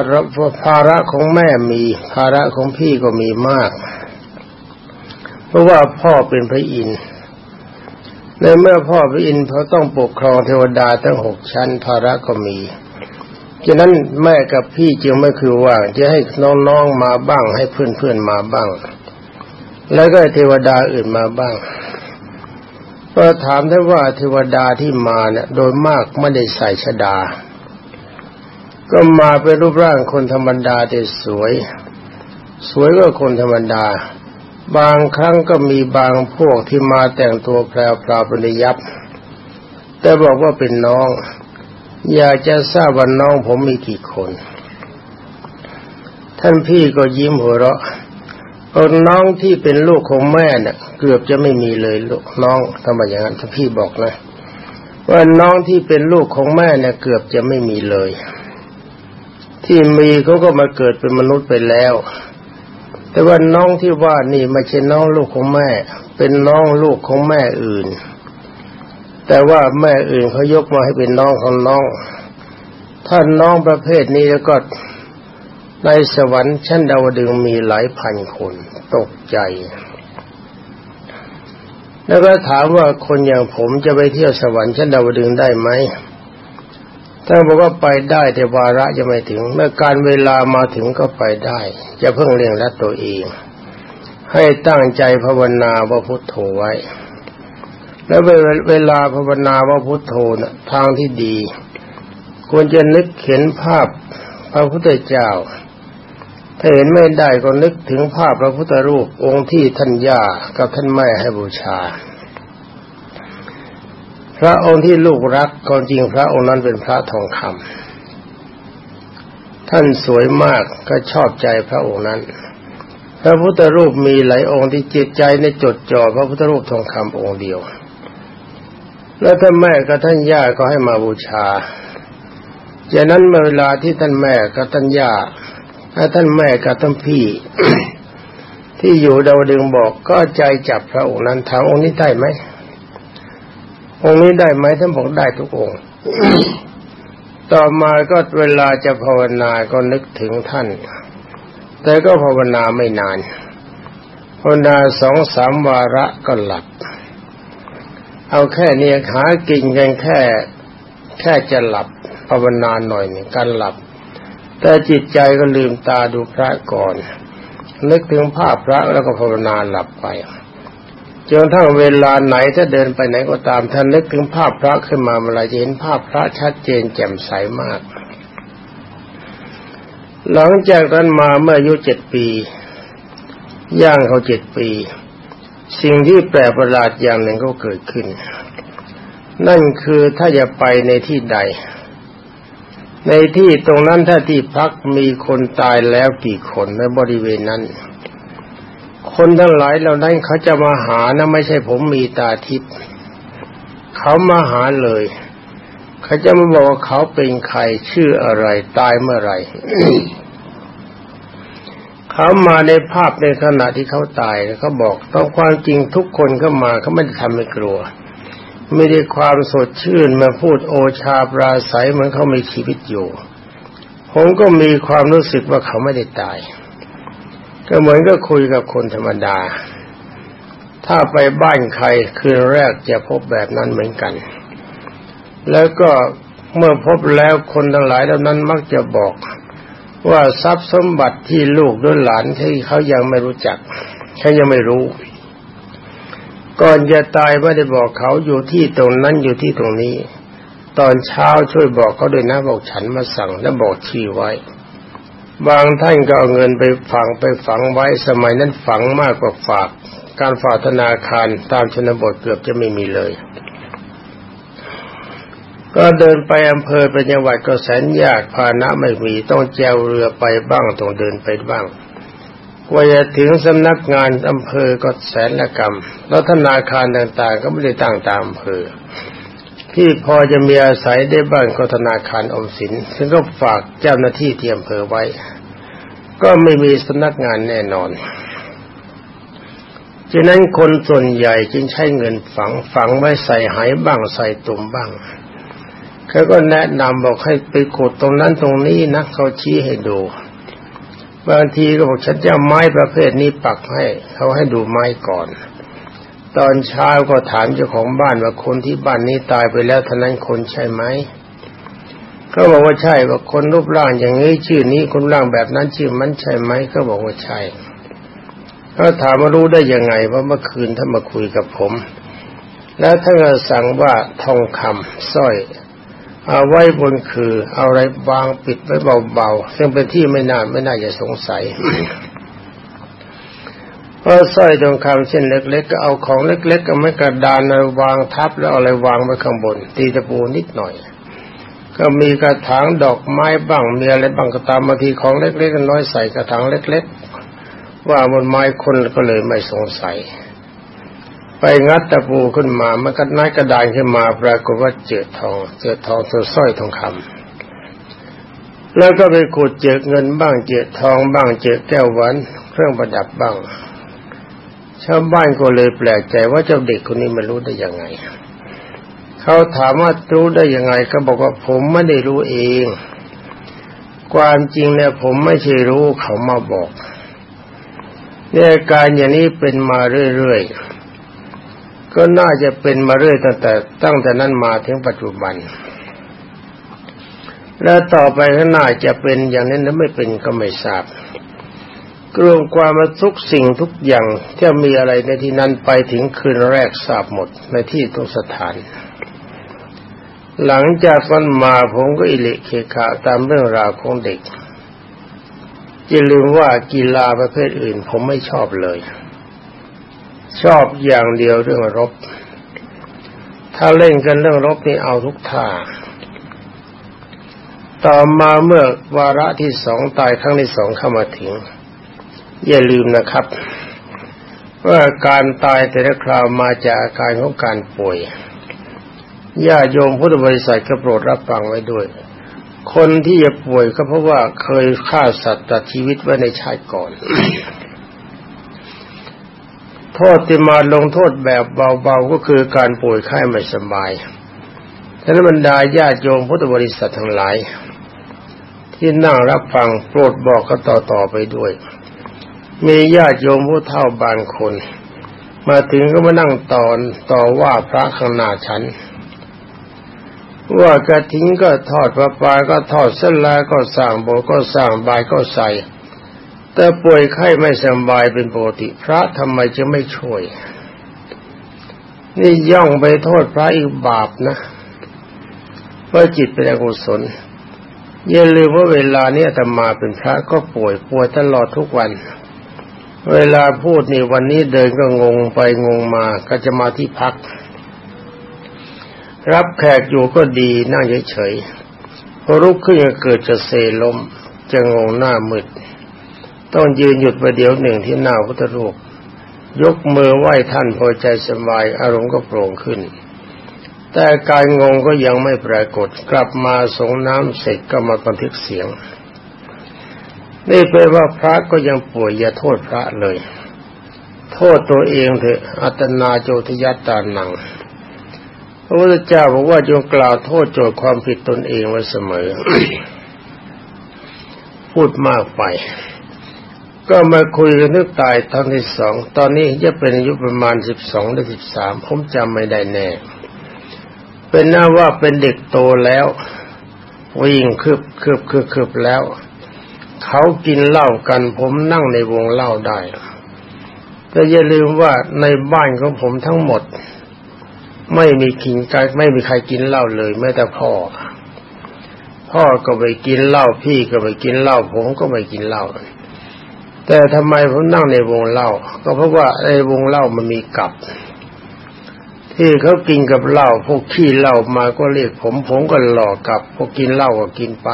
ภาระของแม่มีภาระของพี่ก็มีมาก เพราะว่าพ่อเป็นพระอินทร์ในเมื่อพ่อพระอินทร์เขาต้องปกครองเทวดาทั้งหกชั้นภาระก็มี ฉะนั้นแม่กับพี่จึงไม่คือว่าจะให้น้องๆมาบ้าง ให้เพื่อนๆมาบ้าง แล้วก็เทวดาอื่นมาบ้างก็ถามได้ว่าเทวดาที่มาเนี่ยโดยมากไม่ได้ใส่ชดา ก็มาเป็นรูปร่างคนธรรมดาแต่สวย สวยก็คนธรรมดา บางครั้งก็มีบางพวกที่มาแต่งตัวแพรวพราปริยับแต่บอกว่าเป็นน้อง อยากจะทราบว่าน้องผมมีกี่คน ท่านพี่ก็ยิ้มหัวเราะคนน้องที่เป็นลูกของแม่เนี่ยเกือบจะไม่มีเลยลูกน้องทำไมอย่างนั้นถ้านพี่บอกนะว่าน้องที่เป็นลูกของแม่เนี่ยเกือบจะไม่มีเลย ที่มีเขาก็มาเกิดเป็นมนุษย์ไปแล้ว แต่ว่าน้องที่ว่านี่ไม่ใช่น้องลูกของแม่ เป็นน้องลูกของแม่อื่น แต่ว่าแม่อื่นเขายกมาให้เป็นน้องของน้อง ถ้าน้องประเภทนี้แล้วก็ในสวรรค์ชั้นดาวดึงมีหลายพันคนตกใจ แล้วก็ถามว่าคนอย่างผมจะไปเที่ยวสวรรค์ชั้นดาวดึงได้ไหมถ้าบอกว่าไปได้แต่วาระจะไม่ถึง เมื่อการเวลามาถึงก็ไปได้ จะเพิ่งเลี้ยงรัดตัวเอง ให้ตั้งใจภาวนาว่าพุทโธไว้ แล้วเวลาภาวนาว่าพุทโธนะทางที่ดี ควรจะนึกเขียนภาพพระพุทธเจ้า ถ้าเห็นไม่ได้ก็นึกถึงภาพพระพุทธรูปองค์ที่ท่านย่ากับท่านแม่ให้บูชา พระองค์ที่ลูกรักก็จริงพระองค์นั้นเป็นพระทองคำท่านสวยมากก็ชอบใจพระองค์นั้น พระพุทธรูปมีหลายองค์ที่จิตใจในจดจ่อพระพุทธรูปทองคำองค์เดียว แล้วท่านแม่กับท่านย่าก็ให้มาบูชาจากนั้นเมื่อเวลาที่ท่านแม่กับท่านย่าถ้าท่านแม่กับท่านพี่ ที่อยู่ดาวดึงบอกก็ใจจับพระองค์นั้นถามองค์นี้ได้ไหมองค์นี้ได้ไหมท่านบอกได้ทุกองค์ ต่อมาก็เวลาจะภาวนาก็นึกถึงท่าน แต่ก็ภาวนาไม่นานภาวนาสองสามวาระก็หลับ เอาแค่เนี้หากินกันแค่ แค่จะหลับภาวนาหน่อยหนึ่งการหลับ แต่จิตใจก็ลืมตาดูพระก่อนนึกถึงภาพพระแล้วก็ภาวนาหลับไปจนทั้งเวลาไหนถ้าเดินไปไหนก็ตามท่านนึกถึงภาพพระขึ้นมาเมื่อไรจะเห็นภาพพระชัดเจนแจ่มใสมาก หลังจากนั้นมาเมื่ออายุเจ็ดปี ย่างเขาเจ็ดปี สิ่งที่แปลกประหลาดอย่างหนึ่งก็เกิดขึ้น นั่นคือถ้าจะไปในที่ใด ในที่ตรงนั้นถ้าที่พักมีคนตายแล้วกี่คนในบริเวณนั้น คนทั้งหลายเหล่านั้นเขาจะมาหานะไม่ใช่ผมมีตาทิพย์เขามาหาเลย เขาจะมาบอกว่าเขาเป็นใครชื่ออะไรตายเมื่อไร เขามาในภาพในขณะที่เขาตายเขาบอกต้องความจริงทุกคนเข้ามาเขาไม่ได้ทำให้กลัว ไม่ได้ความสดชื่นมาพูดโอชาปราศัยเหมือนเขามีชีวิตอยู่ ผมก็มีความรู้สึกว่าเขาไม่ได้ตาย ก็เหมือนก็คุยกับคนธรรมดา ถ้าไปบ้านใครคืนแรกจะพบแบบนั้นเหมือนกัน แล้วก็เมื่อพบแล้วคนทั้งหลายเหล่านั้นมักจะบอก ว่าทรัพย์สมบัติที่ลูกด้วยหลานที่เขายังไม่รู้จักเขายังไม่รู้ ก่อนจะตายไม่ได้บอกเขาอยู่ที่ตรงนั้นอยู่ที่ตรงนี้ ตอนเช้าช่วยบอกเขาด้วยนะบอกฉันมาสั่งและบอกชื่ไว้ บางท่านก็เอาเงินไปฝังไปฝังไว้สมัยนั้นฝังมากกว่าฝาก การฝากธนาคารตามชนบทเกือบจะไม่มีเลย ก็เดินไปอำเภอไปจังหวัดก็แสนยากพานะไม่มีต้องแจวเรือไปบ้างต้องเดินไปบ้างกว่าจะถึงสำนักงานอำเภอก็แสนละกรรม แล้วธนาคารต่างๆ ก็ไม่ได้ตั้งตามอำเภอ ที่พอจะมีอาศัยได้บ้างก็ธนาคารอมสิน ซึ่งก็ฝากเจ้าหน้าที่ที่อำเภอไว้ ก็ไม่มีสำนักงานแน่นอนฉะนั้นคนส่วนใหญ่จึงใช้เงินฝังฝังไว้ใส่หายบ้างใส่ตุ่มบ้าง เขาก็แนะนำบอกให้ไปขุดตรงนั้นตรงนี้นะเขาชี้ให้ดู บางทีก็บอกฉันจะไม้ประเภทนี้ปักให้เขาให้ดูไม้ก่อน ตอนเช้าก็ถามเจ้าของบ้านว่าคนที่บ้านนี้ตายไปแล้วท่านั้นคนใช่ไหมเขาบอกว่าใช่ว่าคนรูปร่างอย่างนี้ชื่อนี้คนร่างแบบนั้นชื่อมันใช่ไหมเขาบอกว่าใช่เขาถามมารู้ได้ยังไงว่าเมื่อคืนท่านมาคุยกับผม แล้วท่านก็สั่งว่าทองคำสร้อย เอาไว้บนคือเอาอะไรวางปิดไว้เบาๆซึ่งเป็นที่ไม่น่าไม่น่าจะสงสัยเพราะสร้อยทองคำเช่นเล็ก ๆ ก็เอาของเล็ก ๆ ก็ไม่กระดานวางทับแล้วเอาอะไรวางไว้ข้างบน ตีตะปูนิดหน่อย ก็มีกระถางดอกไม้บ้างมีอะไรบ้างก็ตามบางทีของเล็กๆน้อยใส่กระถางเล็ก ๆ ว่าบนไม้คนก็เลยไม่สงสัย ไปงัดตะปูขึ้นมามันก็น้อยกระดานขึ้นมาปรากฏว่าเจอทอง เจอทองเจอสร้อยทองคำแล้วก็ไปขุดเจอเงินบ้างเจอทองบ้างเจอแก้วหวานเครื่องประดับบ้างชาวบ้านก็เลยแปลกใจว่าเจ้าเด็กคนนี้มารู้ได้ยังไงเขาถามว่ารู้ได้ยังไงก็บอกว่าผมไม่ได้รู้เอง ความจริงเนี่ยผมไม่ใช่รู้เขามาบอกเนี่ยการอย่างนี้เป็นมาเรื่อยๆ ก็น่าจะเป็นมาเรื่อยตั้งแต่ ตั้งแต่นั้นมาถึงปัจจุบัน และต่อไปข้างหน้าจะเป็นอย่างนั้นหรือไม่เป็นก็ไม่ทราบกรวมความมาทุกสิ่งทุกอย่างที่มีอะไรในที่นั้นไปถึงคืนแรกทราบหมดในที่ทุกสถาน หลังจากนั้นมาผมก็อิเลเคขาตามเรื่องราวของเด็กจะลืมว่ากีฬาประเภทอื่นผมไม่ชอบเลย ชอบอย่างเดียวเรื่องรบ ถ้าเล่นกันเรื่องรบนี่เอาทุกท่า ต่อมาเมื่อวาระที่สองตายครั้งที่สองเข้ามาถึง อย่าลืมนะครับ ว่าการตายแต่ละคราวมาจากอาการของการป่วยญาโยมพุทธบริษัทก็โปรดรับฟังไว้ด้วย คนที่จะป่วยก็เพราะว่าเคยฆ่าสัตว์ตัดชีวิตไว้ในชาติก่อน โทษที่มาลงโทษแบบเบาๆก็คือการป่วยไข้ไม่สบายท่านบรรดาญาติโยมพุทธบริษัททั้งหลาย ที่นั่งรับฟังโปรดบอกก็ต่อๆไปด้วย มีญาติโยมผู้เฒ่าบางคน มาถึงก็มานั่งตอนต่อว่าพระข้างหน้าฉันว่ากระทิ้งก็ทอดพระปาก็ทอดเส้นลาก็สั่งโบก็สั่งบายก็ใส่ แต่ป่วยไข้ไม่สบายเป็นปกติพระทำไมจะไม่ช่วย นี่ย่องไปโทษพระอีกบาปนะว่าจิตเป็นอกุศลอย่าลืมว่าเวลานี้ยแตมาเป็นพระก็ป่วยป่วยตลอดทุกวัน เวลาพูดนี่วันนี้เดินก็งงไปงงมาก็จะมาที่พัก รับแขกอยู่ก็ดีนั่งเฉยๆพอรุกขึ้นก็เกิดจะเซลมจะงงหน้ามืด ต้องยืนหยุดประเดี๋ยวหนึ่งที่หน้าพุทธรูป ยกมือไหว้ท่านพอใจสบายอารมณ์ก็โปร่งขึ้น แต่การงงก็ยังไม่ปรากฏกลับมาสงน้ำเสร็จก็มาบันทึกเสียง นี่แปลว่าพระก็ยังป่วยอย่าโทษพระเลย โทษตัวเองเถอะอัตนาโจทยัตตานังพระพุทธเจ้าบอกว่าจงกล่าวโทษโจทย์ความผิดตนเองไว้เสมอ พูดมากไป ก็มาคุยกันนึกตายตอนที่สอง ตอนนี้จะเป็นอายุประมาณสิบสองหรือสิบสามผมจำไม่ได้แน่ เป็นน่าว่าเป็นเด็กโตแล้ว วิ่งคืบคืบคืบคืบแล้ว เขากินเหล้ากันผมนั่งในวงเหล้าได้ แต่อย่าลืมว่าในบ้านของผมทั้งหมด ไม่มีกินกันไม่มีใครกินเหล้าเลยแม้แต่พ่อ พ่อก็ไปกินเหล้าพี่ก็ไปกินเหล้าผมก็ไม่กินเหล้า แต่ทำไมผมนั่งในวงเล่า ก็เพราะว่าในวงเล่ามันมีกับที่เขากินกับเหล้าพวกขี้เหล้ามาก็เรียกผมผมก็หลอกกับพวกกินเหล้าก็กินไป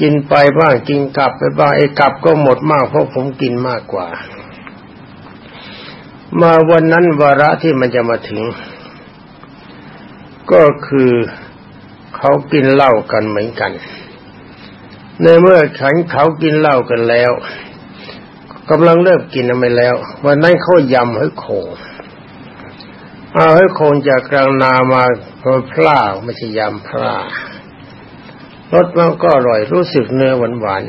กินไปบ้างกินกลับไปบ้างไอ้กลับก็หมดมากเพราะผมกินมากกว่า มาวันนั้นวาระที่มันจะมาถึง ก็คือเขากินเหล้ากันเหมือนกัน ในเมื่อขันเขากินเหล้ากันแล้ว กำลังเริ่มกินไรแล้ว วันนั้นเขายำให้โคงเอาให้โคงจากกลางนามาพลาไม่ใช่ยำพลารสมันก็อร่อยรู้สึกเนื้อหวานหวาน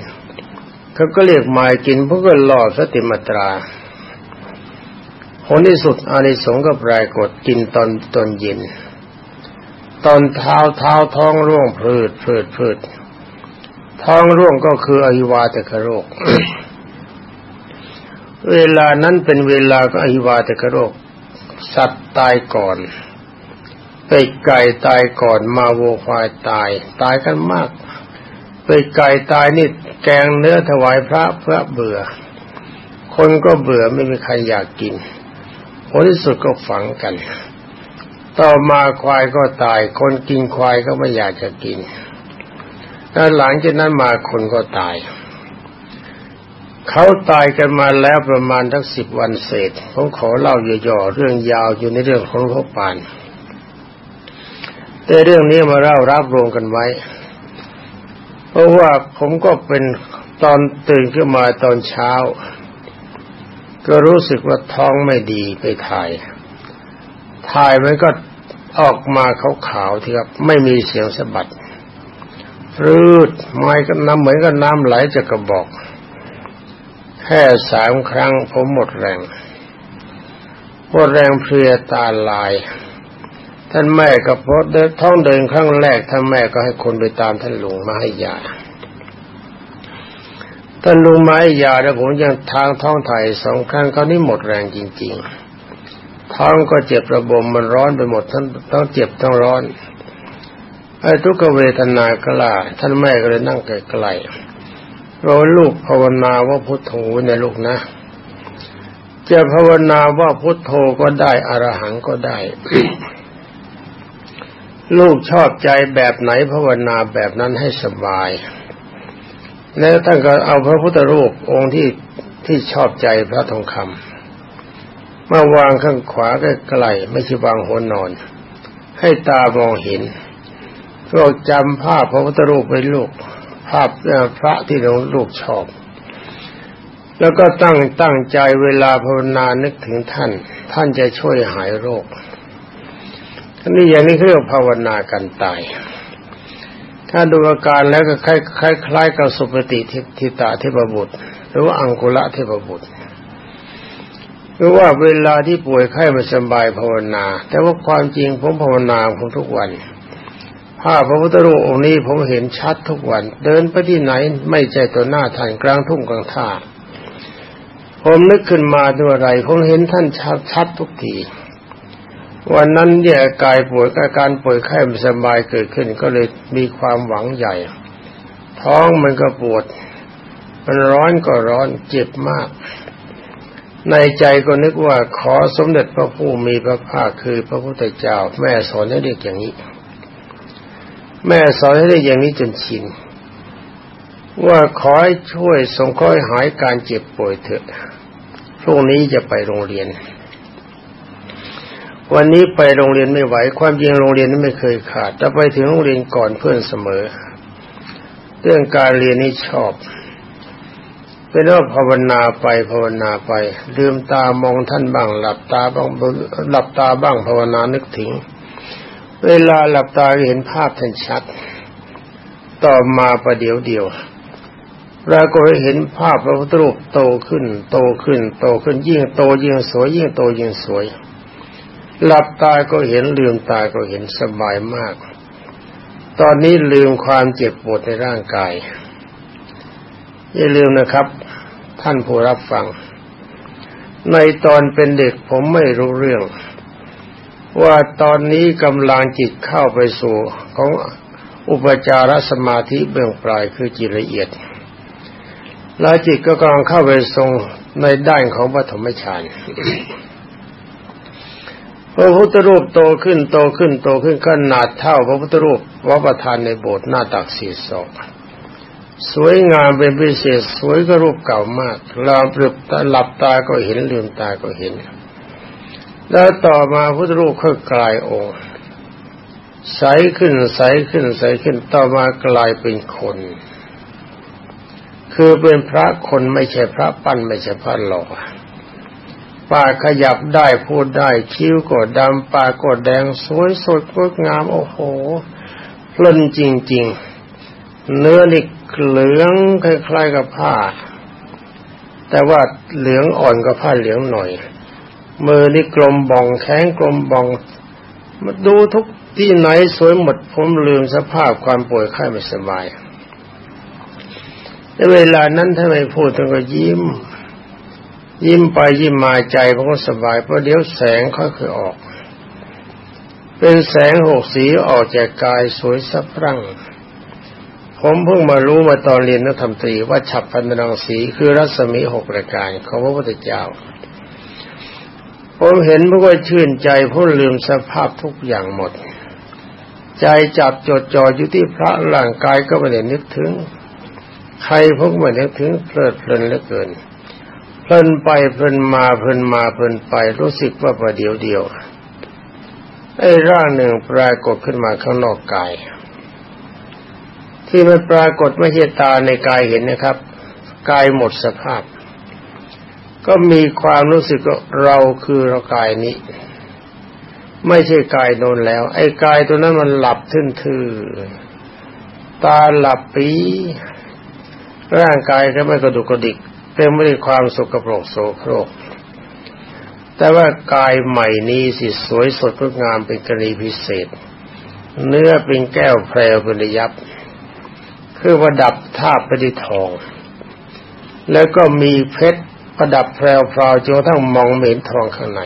เขาก็เรียกมากินเพื่อหล่อสติมาตราผลที่สุดอานิสงส์ก็ปรากฏกินตอนตอนเย็น ตอนเท้าเท้าท้องร่วงพืดพืดพืดท้องร่วงก็คืออหิวาตกโรค เวลานั้นเป็นเวลาก็อหิวาตกโรค สัตว์ตายก่อนเป็ดไก่ตายก่อนมาวัวควายตาย ตายกันมากเป็ดไก่ตายนี่แกงเนื้อถวายพระพระเบื่อ คนก็เบื่อไม่มีใครอยากกินผลที่สุดก็ฝังกัน ต่อมาควายก็ตาย คนกินควายก็ไม่อยากจะกินแล้วหลังจากนั้นมาคนก็ตาย เขาตายกันมาแล้วประมาณทั้งสิบวันเศษ ผมขอเล่าย่อๆเรื่องยาวอยู่ในเรื่องของเขาปาน แต่เรื่องนี้มาเล่ารับรวมกันไว้ เพราะว่าผมก็เป็นตอนตื่นขึ้นมาตอนเช้า ก็รู้สึกว่าท้องไม่ดีไปถ่าย ถ่ายมันก็ออกมาขาวๆที่ครับไม่มีเสียงสะบัดรืดไม้ก็น้ำเหมือนกับน้ำไหลจากกระบอก แค่สามครั้งผมหมดแรงหมดแรงเพลียตาลาย ท่านแม่ก็พอเดินท้องเดินครั้งแรกท่านแม่ก็ให้คนไปตามท่านลุงมาให้ยาท่านลุงมาให้ยาแล้วผมยังทางท้องถ่ายสองครั้งคราวนี้หมดแรงจริง ๆ ท้องก็เจ็บระบมมันร้อนไปหมดท่านต้องเจ็บต้องร้อนไอ้ทุกเวทนากล้าท่านแม่ก็เลยนั่งไกลๆ เราลูกภาวนาว่าพุทโธในลูกนะ จะภาวนาว่าพุทโธก็ได้อรหังก็ได้ ลูกชอบใจแบบไหนภาวนาแบบนั้นให้สบาย แล้วท่านก็เอาพระพุทธรูปองค์ที่ที่ชอบใจพระทองคำมาวางข้างขวาใกล้ๆไม่ใช่วางหัวนอน ให้ตามองเห็นก็จำภาพพระพุทธรูปไว้ลูก ภาพพระที่เราลูกชอบ แล้วก็ตั้งตั้งใจเวลาภาวนานึกถึงท่าน ท่านจะช่วยหายโรคอันนี้อย่างนี้เรียกภาวนากันตาย ถ้าดูอาการแล้วก็คล้ายคล้ายกับสุปฏิทิตาเทพบุตร หรือว่าอังกุละเทพบุตรหรือว่าเวลาที่ป่วยไข้ไม่สบายภาวนา แต่ว่าความจริงผมภาวนาผมทุกวัน ภาพพระพุทธรูปองค์นี้ผมเห็นชัดทุกวัน เดินไปที่ไหนไม่ใจตัวหน้าท่านกลางทุ่งกลางท่าผมนึกขึ้นมาด้วยอะไร ผมเห็นท่านชัดชัดทุกที วันนั้นเนี่ยกายป่วยอาการป่วยไข้ไม่สบายเกิดขึ้น ก็เลยมีความหวังใหญ่ ท้องมันก็ปวด มันร้อนก็ร้อนเจ็บมาก ในใจก็นึกว่าขอสมเด็จพระผู้มีพระภาคคือพระพุทธเจ้า แม่สอนให้เรียกอย่างนี้ แม่สอนให้เรียกอย่างนี้จนชินว่าขอให้ช่วยสงเคราะห์หายการเจ็บป่วยเถอะพรุ่งนี้จะไปโรงเรียน วันนี้ไปโรงเรียนไม่ไหว ความจริงโรงเรียนนั้นไม่เคยขาดแต่ไปถึงโรงเรียนก่อนเพื่อนเสมอ เรื่องการเรียนนี่ชอบเป็นว่าภาวนาไปภาวนาไปลืมตามองท่านบ้าง หลับตาบ้างหลับตาบ้างภาวนานึกถึง เวลาหลับตาเห็นภาพท่านชัด ต่อมาประเดี๋ยวเดียวเราก็เห็นภาพพระพุทธรูปโตขึ้น โตขึ้น โตขึ้นยิ่งโตยิ่งสวย ยิ่งโตยิ่งสวย หลับตาก็เห็นลืมตาก็เห็นสบายมาก ตอนนี้ลืมความเจ็บปวดในร่างกาย อย่าลืมนะครับ ท่านผู้รับฟัง ในตอนเป็นเด็กผมไม่รู้เรื่อง ว่าตอนนี้กำลังจิตเข้าไปสู่ของอุปจารสมาธิเบื้องปลายคือจิตละเอียด แล้วจิตก็กำลังเข้าไปทรงในด้านของปฐมฌานพระพุทธรูปโตขึ้นโตขึ้นโตขึ้นขนาดเท่าพระพุทธรูปวัประธานในโบสถ์หน้าตักสี่ศอกสวยงามเป็นพิเศษสวยก็รูปเก่ามากลาปรึบตาหลับตาก็เห็นลืมตาก็เห็น แล้วต่อมาพุทธรูปค่อยกลายองค์ใสขึ้นใสขึ้นใสขึ้นต่อมากลายเป็นคน คือเป็นพระคนไม่ใช่พระปั้นไม่ใช่พระหล่อปากขยับได้พูดได้คิ้วก็ดำปากก็แดงสวยสดงดงามโอ้โหเพลินจริง ๆ เนื้อนี่เหลืองคล้ายๆกับผ้า แต่ว่าเหลืองอ่อนกับผ้าเหลืองหน่อย มือนี่กลมบองแข้งกลมบองมาดูทุกที่ไหนสวยหมดผมลืมสภาพความป่วยไข้ไม่สบายในเวลานั้นถ้าไม่พูดท่านก็ยิ้ม ยิ้มไปยิ้มมาใจผมก็สบายเพราะเดี๋ยวแสงค่อยๆออก เป็นแสงหกสีออกจากกายสวยสะพรั่ง ผมเพิ่งมารู้มาตอนเรียนนักธรรมตรีว่าฉับพันรังสีคือรัศมีหกประการของพระพุทธเจ้า ผมเห็นพวก็ชื่นใจพราะลืมสภาพทุกอย่างหมด ใจจับจดจ่ออยู่ที่พระร่างกายก็ไม่ได้นึกถึง ใครพวกไม่นึกถึงเพลิดเพลินเหลือเกิน เพลินไปเพลินมาเพลินมาเพลินไปรู้สึกว่าประเดี๋ยวเดียวไอ้ร่างหนึ่งปรากฏขึ้นมาข้างนอกกาย ที่มันปรากฏไม่ใช่ตาในกายเห็นนะครับ กายหมดสภาพ ก็มีความรู้สึกว่าเราคือเรากายนี้ ไม่ใช่กายโนนแล้ว ไอ้กายตัวนั้นมันหลับทื่อตาหลับปีร่างกายก็ไม่กระดุกกระดิกเต็มไปด้วยความสุขกระโปรงโสโครก แต่ว่ากายใหม่นี้สิสวยสดงดงามเป็นกรณีพิเศษ เนื้อเป็นแก้วแพรวเป็นยับ คือประดับท่าประดิทอง แล้วก็มีเพชร ประดับแพรวพราวจนทั้งมองเหม็นทองข้างใน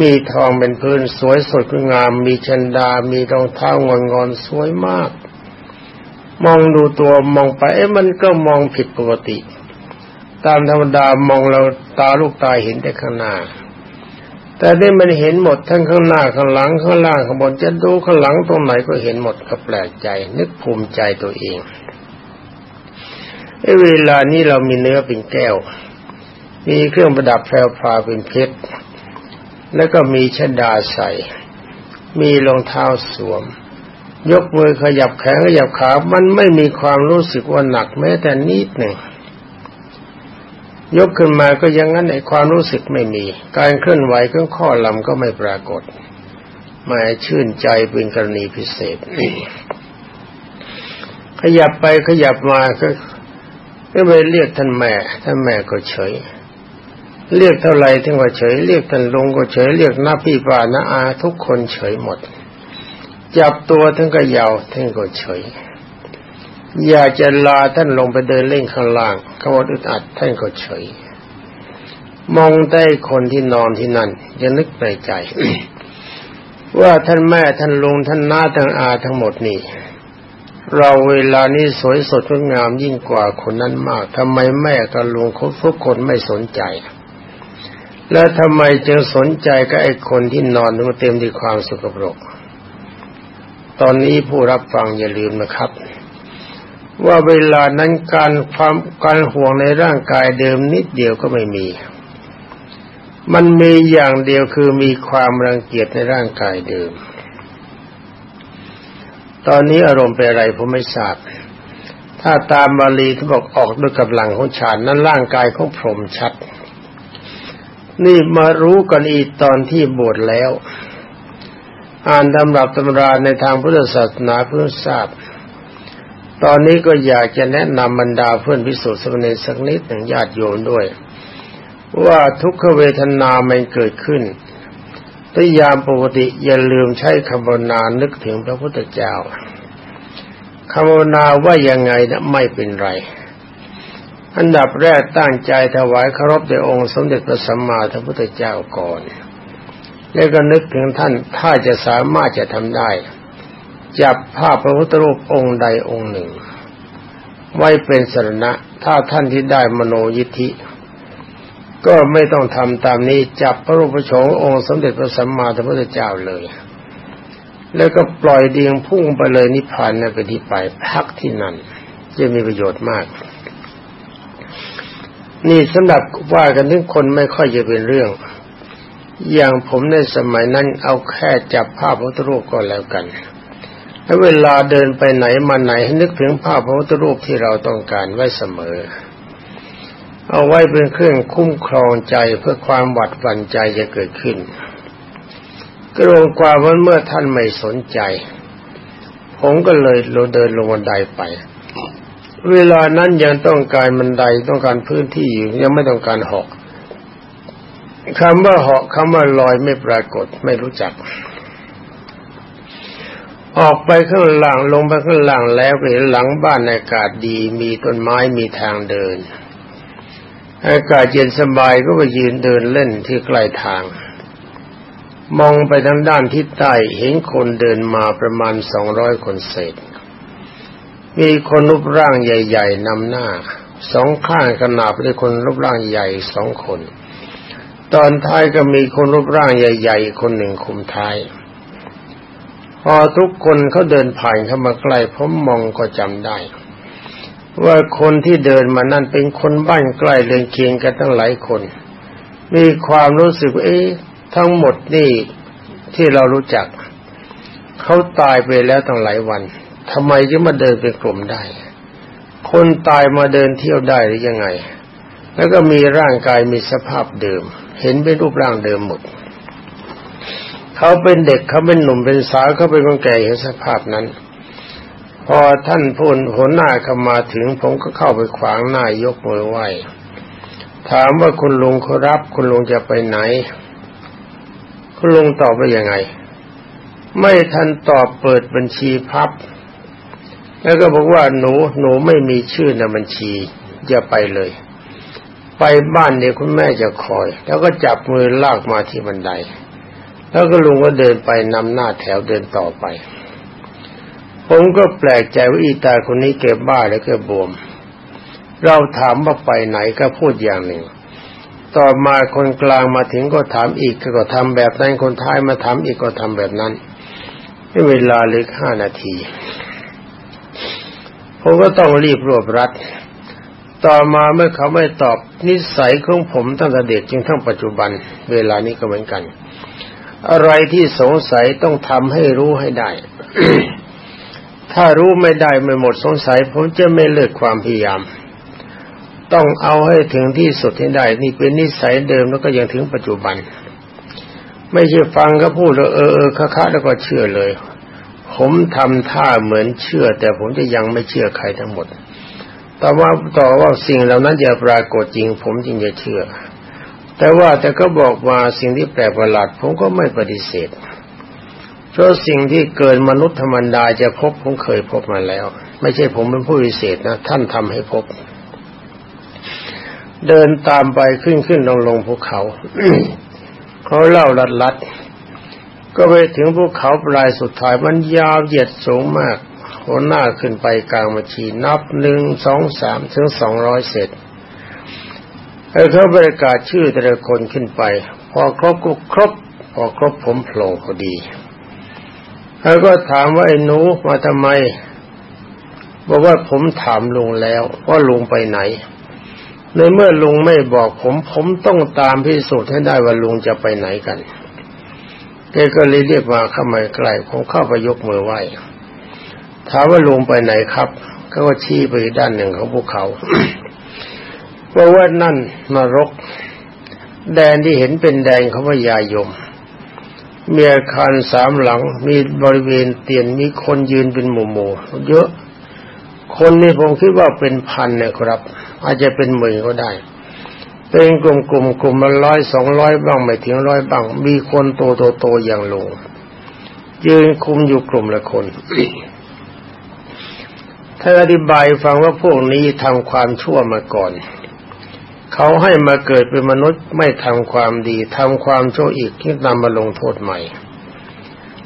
มีทองเป็นพื้นสวยสดงาม มีชันดา มีรองเท้างอนงอนสวยมาก มองดูตัวมองไปมันก็มองผิดปกติ ตามธรรมดามองเราตาลูกตาเห็นแต่ข้างหน้า แต่ได้มันเห็นหมดทั้งข้างหน้าข้างหลังข้างล่างข้างบนจะดูข้างหลังตรงไหนก็เห็นหมดก็แปลกใจ นึกภูมิใจตัวเอง เวลานี้เรามีเนื้อเป็นแก้ว มีเครื่องประดับแพรวพาเป็นเพชร แล้วก็มีชดาใส่ มีรองเท้าสวม ยกมือขยับแขนขยับขา มันไม่มีความรู้สึกว่าหนักแม้แต่นิดหนึ่งยกขึ้นมาก็ยังงั้นไอความรู้สึกไม่มี การเคลื่อนไหวของข้อลำก็ไม่ปรากฏมาชื่นใจเป็นกรณีพิเศษขยับไปขยับมาก็ ก็ไปเรียกท่านแม่ท่านแม่ก็เฉย เรียกเท่าไรท่านก็เฉย เรียกท่านลุงก็เฉย เรียกน้าพี่ป้าน้าอา ทุกคนเฉยหมด จับตัวท่านก็ยาวท่านก็เฉย อยากจะลาท่านลงไปเดินเล่นข้างล่างขบวนอึดอัดท่านก็เฉย มองได้คนที่นอนที่นั่นจะนึกในใจ ว่าท่านแม่ท่านลุงท่านน้าท่านอาทั้งหมดนี่ เราเวลานี้สวยสดงดงามยิ่งกว่าคนนั้นมากทำไมแม่กับลุงเขาทุกคนไม่สนใจ แล้วทำไมจึงสนใจกับไอ้คนที่นอนมันเต็มด้วยความสุขปรก ตอนนี้ผู้รับฟังอย่าลืมนะครับ ว่าเวลานั้นการความการห่วงในร่างกายเดิมนิดเดียวก็ไม่มี มันมีอย่างเดียวคือมีความรังเกียจในร่างกายเดิม ตอนนี้อารมณ์เป็นอะไรผมไม่ทราบ ถ้าตามบาลีที่บอกออกด้วยกำลังของฌานนั้นร่างกายของพรหมชัด นี่มารู้กันอีกตอนที่บวชแล้ว อ่านตำรับตำราในทางพุทธศาสนาเพื่อทราบ ตอนนี้ก็อยากจะแนะนำบรรดาเพื่อนพิสุทธิ์สมณีสักนิดหนึ่งญาติโยมด้วย ว่าทุกขเวทนามันเกิดขึ้น ถ้ายามปกติอย่าลืมใช้คำภาวนานึกถึงพระพุทธเจ้าคำภาวนาว่ายังไงนะไม่เป็นไร อันดับแรกตั้งใจถวายเคารพแด่องค์สมเด็จพระสัมมาสัมพุทธเจ้าก่อน แล้วก็นึกถึงท่านถ้าจะสามารถจะทำได้ จับภาพพระพุทธรูปองค์ใดองค์หนึ่ง ไว้เป็นสรณะ ถ้าท่านที่ได้มโนยิทธิ ก็ไม่ต้องทำตามนี้จับพระรูปโฉมองค์สมเด็จพระสัมมาสัมพุทธเจ้าเลย แล้วก็ปล่อยเดียงพุ่งไปเลยนิพพานนั่นเป็นที่ไปพักที่นั่นจะมีประโยชน์มาก นี่สำหรับว่ากันถึงคนไม่ค่อยจะเป็นเรื่อง อย่างผมในสมัยนั้นเอาแค่จับภาพพระพุทธรูปก็แล้วกันแล้วเวลาเดินไปไหนมาไหนให้นึกถึงภาพพระพุทธรูปที่เราต้องการไว้เสมอ เอาไว้เป็นเครื่องคุ้มครองใจเพื่อความหวัดหวั่นใจจะเกิดขึ้นก็รวมความว่าเมื่อท่านไม่สนใจ ผมก็เลยลงเดินลงบันไดไป เวลานั้นยังต้องการบันไดต้องการพื้นที่อยู่ยังไม่ต้องการหอกคำว่าเหาะคำว่าลอยไม่ปรากฏไม่รู้จัก ออกไปข้างล่างลงไปข้างล่างแล้วเห็นหลังบ้านอากาศดี มีต้นไม้มีทางเดิน อากาศเย็นสบายก็ไปยืนเดินเล่นที่ใกล้ทาง มองไปทางด้านทิศใต้เห็นคนเดินมาประมาณสองร้อยคนเศษ มีคนรูปร่างใหญ่ ๆนำหน้า สองข้างขนาบด้วยคนรูปร่างใหญ่สองคน ตอนท้ายก็มีคนรูปร่างใหญ่ ๆ คนหนึ่งคุมท้าย พอทุกคนเขาเดินผ่านเข้ามาใกล้ผมมองก็จำได้ ว่าคนที่เดินมานั่นเป็นคนบ้านใกล้เรือนเคียงกันตั้งหลายคน มีความรู้สึกเอ๊ะทั้งหมดนี่ที่เรารู้จัก เขาตายไปแล้วตั้งหลายวันทำไมจึงมาเดินเป็นกลุ่มได้ คนตายมาเดินเที่ยวได้หรือยังไง แล้วก็มีร่างกายมีสภาพเดิม เห็นเป็นรูปร่างเดิมหมดเขาเป็นเด็กเขาเป็นหนุ่มเป็นสาวเขาเป็นคนแก่เห็นสภาพนั้น พอท่านพูนหัวหน้าเข้ามาถึงผมก็เข้าไปขวางหน้ายกมือไหวถามว่าคุณลุงเขารับ คุณลุงจะไปไหน คุณลุงตอบว่ายังไง ไม่ทันตอบเปิดบัญชีพับ แล้วก็บอกว่าหนูหนูไม่มีชื่อในบัญชี อย่าไปเลย ไปบ้านเนี่ยคุณแม่จะคอย แล้วก็จับมือลากมาที่บันได แล้วก็ลุงก็เดินไปนำหน้าแถวเดินต่อไป ผมก็แปลกใจว่าอีตาคนนี้เก็บบ้าแล้วก็บวม เราถามว่าไปไหนก็พูดอย่างหนึ่ง ต่อมาคนกลางมาถึงก็ถามอีกก็ทำแบบนั้นคนท้ายมาถามอีกก็ทำแบบนั้นเวลาเล็กห้านาทีผมก็ต้องรีบรวบรัด ต่อมาเมื่อเขาไม่ตอบนิสัยของผมตั้งแต่เด็กจนทั้งปัจจุบัน เวลานี้ก็เหมือนกัน อะไรที่สงสัยต้องทำให้รู้ให้ได้ ถ้ารู้ไม่ได้ไม่หมดสงสัย ผมจะไม่เลิกความพยายาม ต้องเอาให้ถึงที่สุดให้ได้ นี่เป็นนิสัยเดิมแล้วก็ยังถึงปัจจุบัน ไม่ใช่ฟังก็พูดแล้วเออเออค้าแล้วก็เชื่อเลย ผมทำท่าเหมือนเชื่อ แต่ผมจะยังไม่เชื่อใครทั้งหมด แต่ว่าต่อว่าสิ่งเหล่านั้นจะปรากฏจริง ผมจึงจะเชื่อ แต่ว่าแต่ก็บอกว่าสิ่งที่แปลกประหลาดผมก็ไม่ปฏิเสธ เพราะสิ่งที่เกินมนุษย์ธรรมดาจะพบผมเคยพบมาแล้ว ไม่ใช่ผมเป็นผู้พิเศษนะท่านทำให้พบ เดินตามไปขึ้นขึ้นลงลงภูเขาเขาเล่าลัดลัดก็ไปถึงภูเขาปลายสุดท้ายมันยาวเหยียดสูงมากหัวหน้าขึ้นไปกลางบัชีนับหนึ่งสองสามถึงสองร้อยเสร็จเขาประกาศชื่อแต่ละคนขึ้นไป พอครบก็ครบ พอครบผมโผล่พอดี แล้วก็ถามว่าไอ้หนูมาทำไม บอกว่าผมถามลุงแล้วว่าลุงไปไหน ในเมื่อลุงไม่บอกผม ผมต้องตามพิสูจน์ให้ได้ว่าลุงจะไปไหนกันแกก็เลยเรียกมาเข้ามาใกล้ผมเข้าไปยกมือไหว้ถามว่าลุงไปไหนครับเขาก็ชี้ไปด้านหนึ่งของภูเขาเพราะว่านั่นนรก แดนที่เห็นเป็นแดนเขาว่ายายม มีอาคารสามหลัง มีบริเวณเตียนมีคนยืนเป็นหมู่หมู่เยอะ คนนี่ผมคิดว่าเป็นพันนี่ยครับ อาจจะเป็นหมื่นก็ได้ เป็นกลุ่มกลุ่มกลุ่มมาร้อยสองร้อยบ้างไม่ถึงร้อยบ้าง มีคนโตโตโตอย่างลงยืนคุมอยู่กลุ่มละคนท่านอธิบายฟังว่าพวกนี้ทำความชั่วมาก่อน เขาให้มาเกิดเป็นมนุษย์ไม่ทำความดีทำความชั่วอีกที่นำมาลงโทษใหม่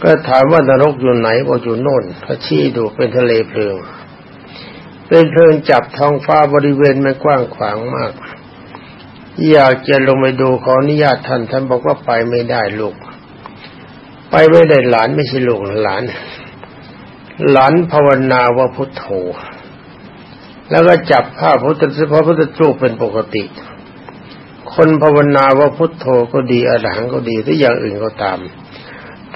ก็ถามว่านรกอยู่ไหนบอกอยู่โน่นเขาชี้ดูเป็นทะเลเพลิง เป็นเพลิงจับท้องฟ้าบริเวณมันกว้างขวางมาก อยากจะลงไปดูขออนุญาตท่านท่านบอกว่าไปไม่ได้ลูก ไปไม่ได้หลานไม่ใช่ลูกหลาน หลานภาวนาว่าพุทโธ แล้วก็จับผ้าพุทธพระพุทธรูปเป็นปกติ คนภาวนาว่าพุทโธก็ดีอรหังก็ดีหรืออย่างอื่นก็ตาม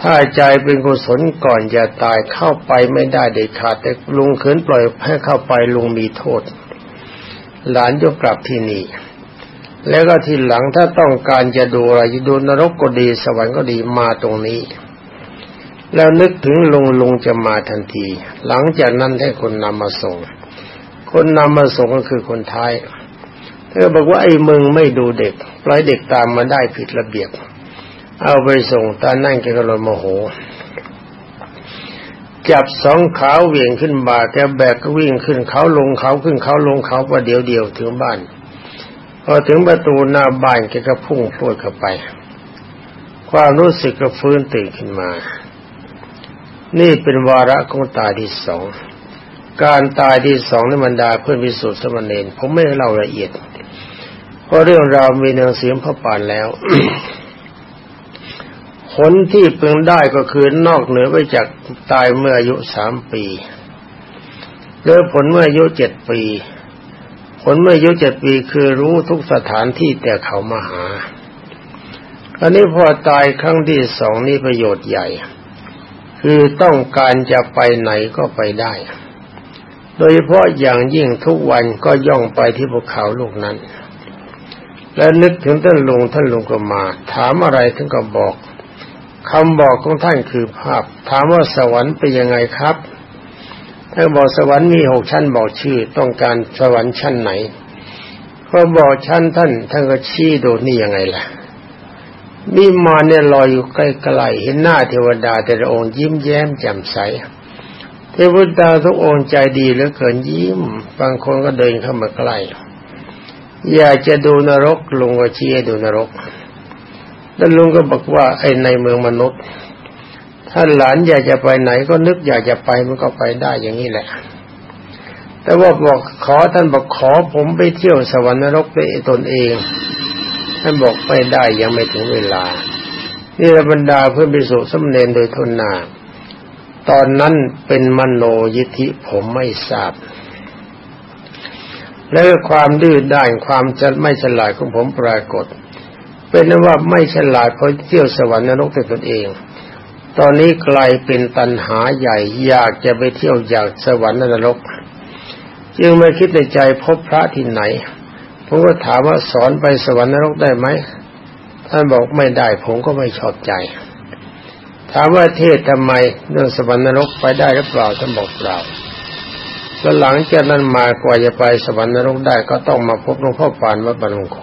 ถ้าใจเป็นกุศลก่อนจะตายเข้าไปไม่ได้เด็ดขาดแต่ลุงเขินปล่อยให้เข้าไปลุงมีโทษ หลานยกกลับที่นี่ แล้วก็ทีหลังถ้าต้องการจะดูอะไรจะดูนรกก็ดีสวรรค์ก็ดีมาตรงนี้แล้วนึกถึงลุงลุงจะมาทันที หลังจากนั้นให้คนนำมาส่ง คนนำมาส่งก็คือคนท้าย เธอบอกว่าไอ้มึงไม่ดูเด็กปล่อยเด็กตามมาได้ผิดระเบียบ เอาไปส่งตานั่งแกก็เลยโมโห จับสองขาเหวี่ยงขึ้นบ่าแกแบกก็วิ่งขึ้นเขาลงเขาขึ้นเขาลงเขาประเดี๋ยวเดียวถึงบ้าน พอถึงประตูหน้าบ้านแกก็พุ่งพรวดเข้าไป ความรู้สึกก็ฟื้นตื่นขึ้นมา นี่เป็นวาระของตาที่สอง การตายที่สองในบรรดาเพื่อนพิสุทธิ์สมณเณรผมไม่เล่าละเอียด เพราะเรื่องราวมีหนังสือพระปานแล้วผลที่เพึงได้ก็คือนอกเหนือไปจากตายเมื่ออายุสามปีเรือผลเมื่ออายุเจ็ดปี ผลเมื่ออายุเจ็ดปีคือรู้ทุกสถานที่แต่เขามาหาอันนี้พอตายครั้งที่สองนี่ประโยชน์ใหญ่ คือต้องการจะไปไหนก็ไปได้ โดยเฉพาะอย่างยิ่งทุกวันก็ย่องไปที่ภูเขาลูกนั้น และนึกถึงท่านลุงท่านลุงก็มา ถามอะไรท่านก็บอกคำบอกของท่านคือภาพ ถามว่าสวรรค์เป็นยังไงครับท่านบอกสวรรค์มีหกชั้นบอกชื่อต้องการสวรรค์ชั้นไหนก็บอกชั้นท่านท่านก็ชี้ดูนี่ยังไงล่ะมีมาเนี่ยลอยอยู่ใกล้ๆเห็นหน้าเทวดาแต่ละองค์ยิ้มแย้มแจ่มใส เทวดาทุกองค์ใจดีเหลือเกินยิ้ม บางคนก็เดินเข้ามาใกล้ อยากจะดูนรกลุงก็เชี้ให้ดูนรก แล้วลุงก็บอกว่าไอ้ในเมืองมนุษย์ ถ้าหลานอยากจะไปไหนก็นึกอยากจะไปมันก็ไปได้อย่างนี้แหละ แต่ว่าบอกขอท่านบอกขอผมไปเที่ยวสวรรค์นรกด้วยตนเอง ท่านบอกไม่ได้ยังไม่ถึงเวลา นี่ระบรรดาเพื่อนไปสู่สมเนนโดยทนนา ตอนนั้นเป็นมโนยิธิผมไม่ทราบ แล้วความดื้อด้านความจะไม่ฉลาดของผมปรากฏ เป็นนว่าไม่ฉลาดเพราะเที่ยวสวรรค์นรกแต่ตนเอง ตอนนี้กลายเป็นตันหาใหญ่ อยากจะไปเที่ยวอยากสวรรค์นรก จึงไม่คิดในใจพบพระที่ไหนผมก็ถามว่าสอนไปสวรรค์นรกได้ไหมท่านบอกไม่ได้ผมก็ไม่ชอบใจ ถามว่าเทศทำไมเรื่องสวรรค์นรกไปได้หรือเปล่าท่านบอกเปล่าแล้วหลังจากนั้นมากว่าจะไปสวรรค์นรกได้ก็ต้องมาพบหลวงพ่อปานวัดบรมโค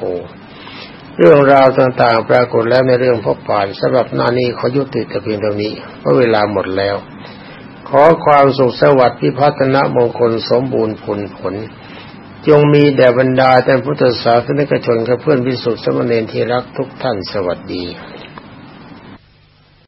เรื่องราวต่างๆ ปรากฏแล้วในเรื่องพ่อปานสำหรับหน้านี้ขอยุติแต่เพียงเท่านี้เพราะเวลาหมดแล้ว ขอความสุขสวัสดิ์พิพัฒนมงคลสมบูรณ์ผลผล จงมีแด่บรรดาท่านพุทธศาสนิกชนกับเพื่อนพิสุทธิ์สมณีที่รักทุกท่านสวัสดี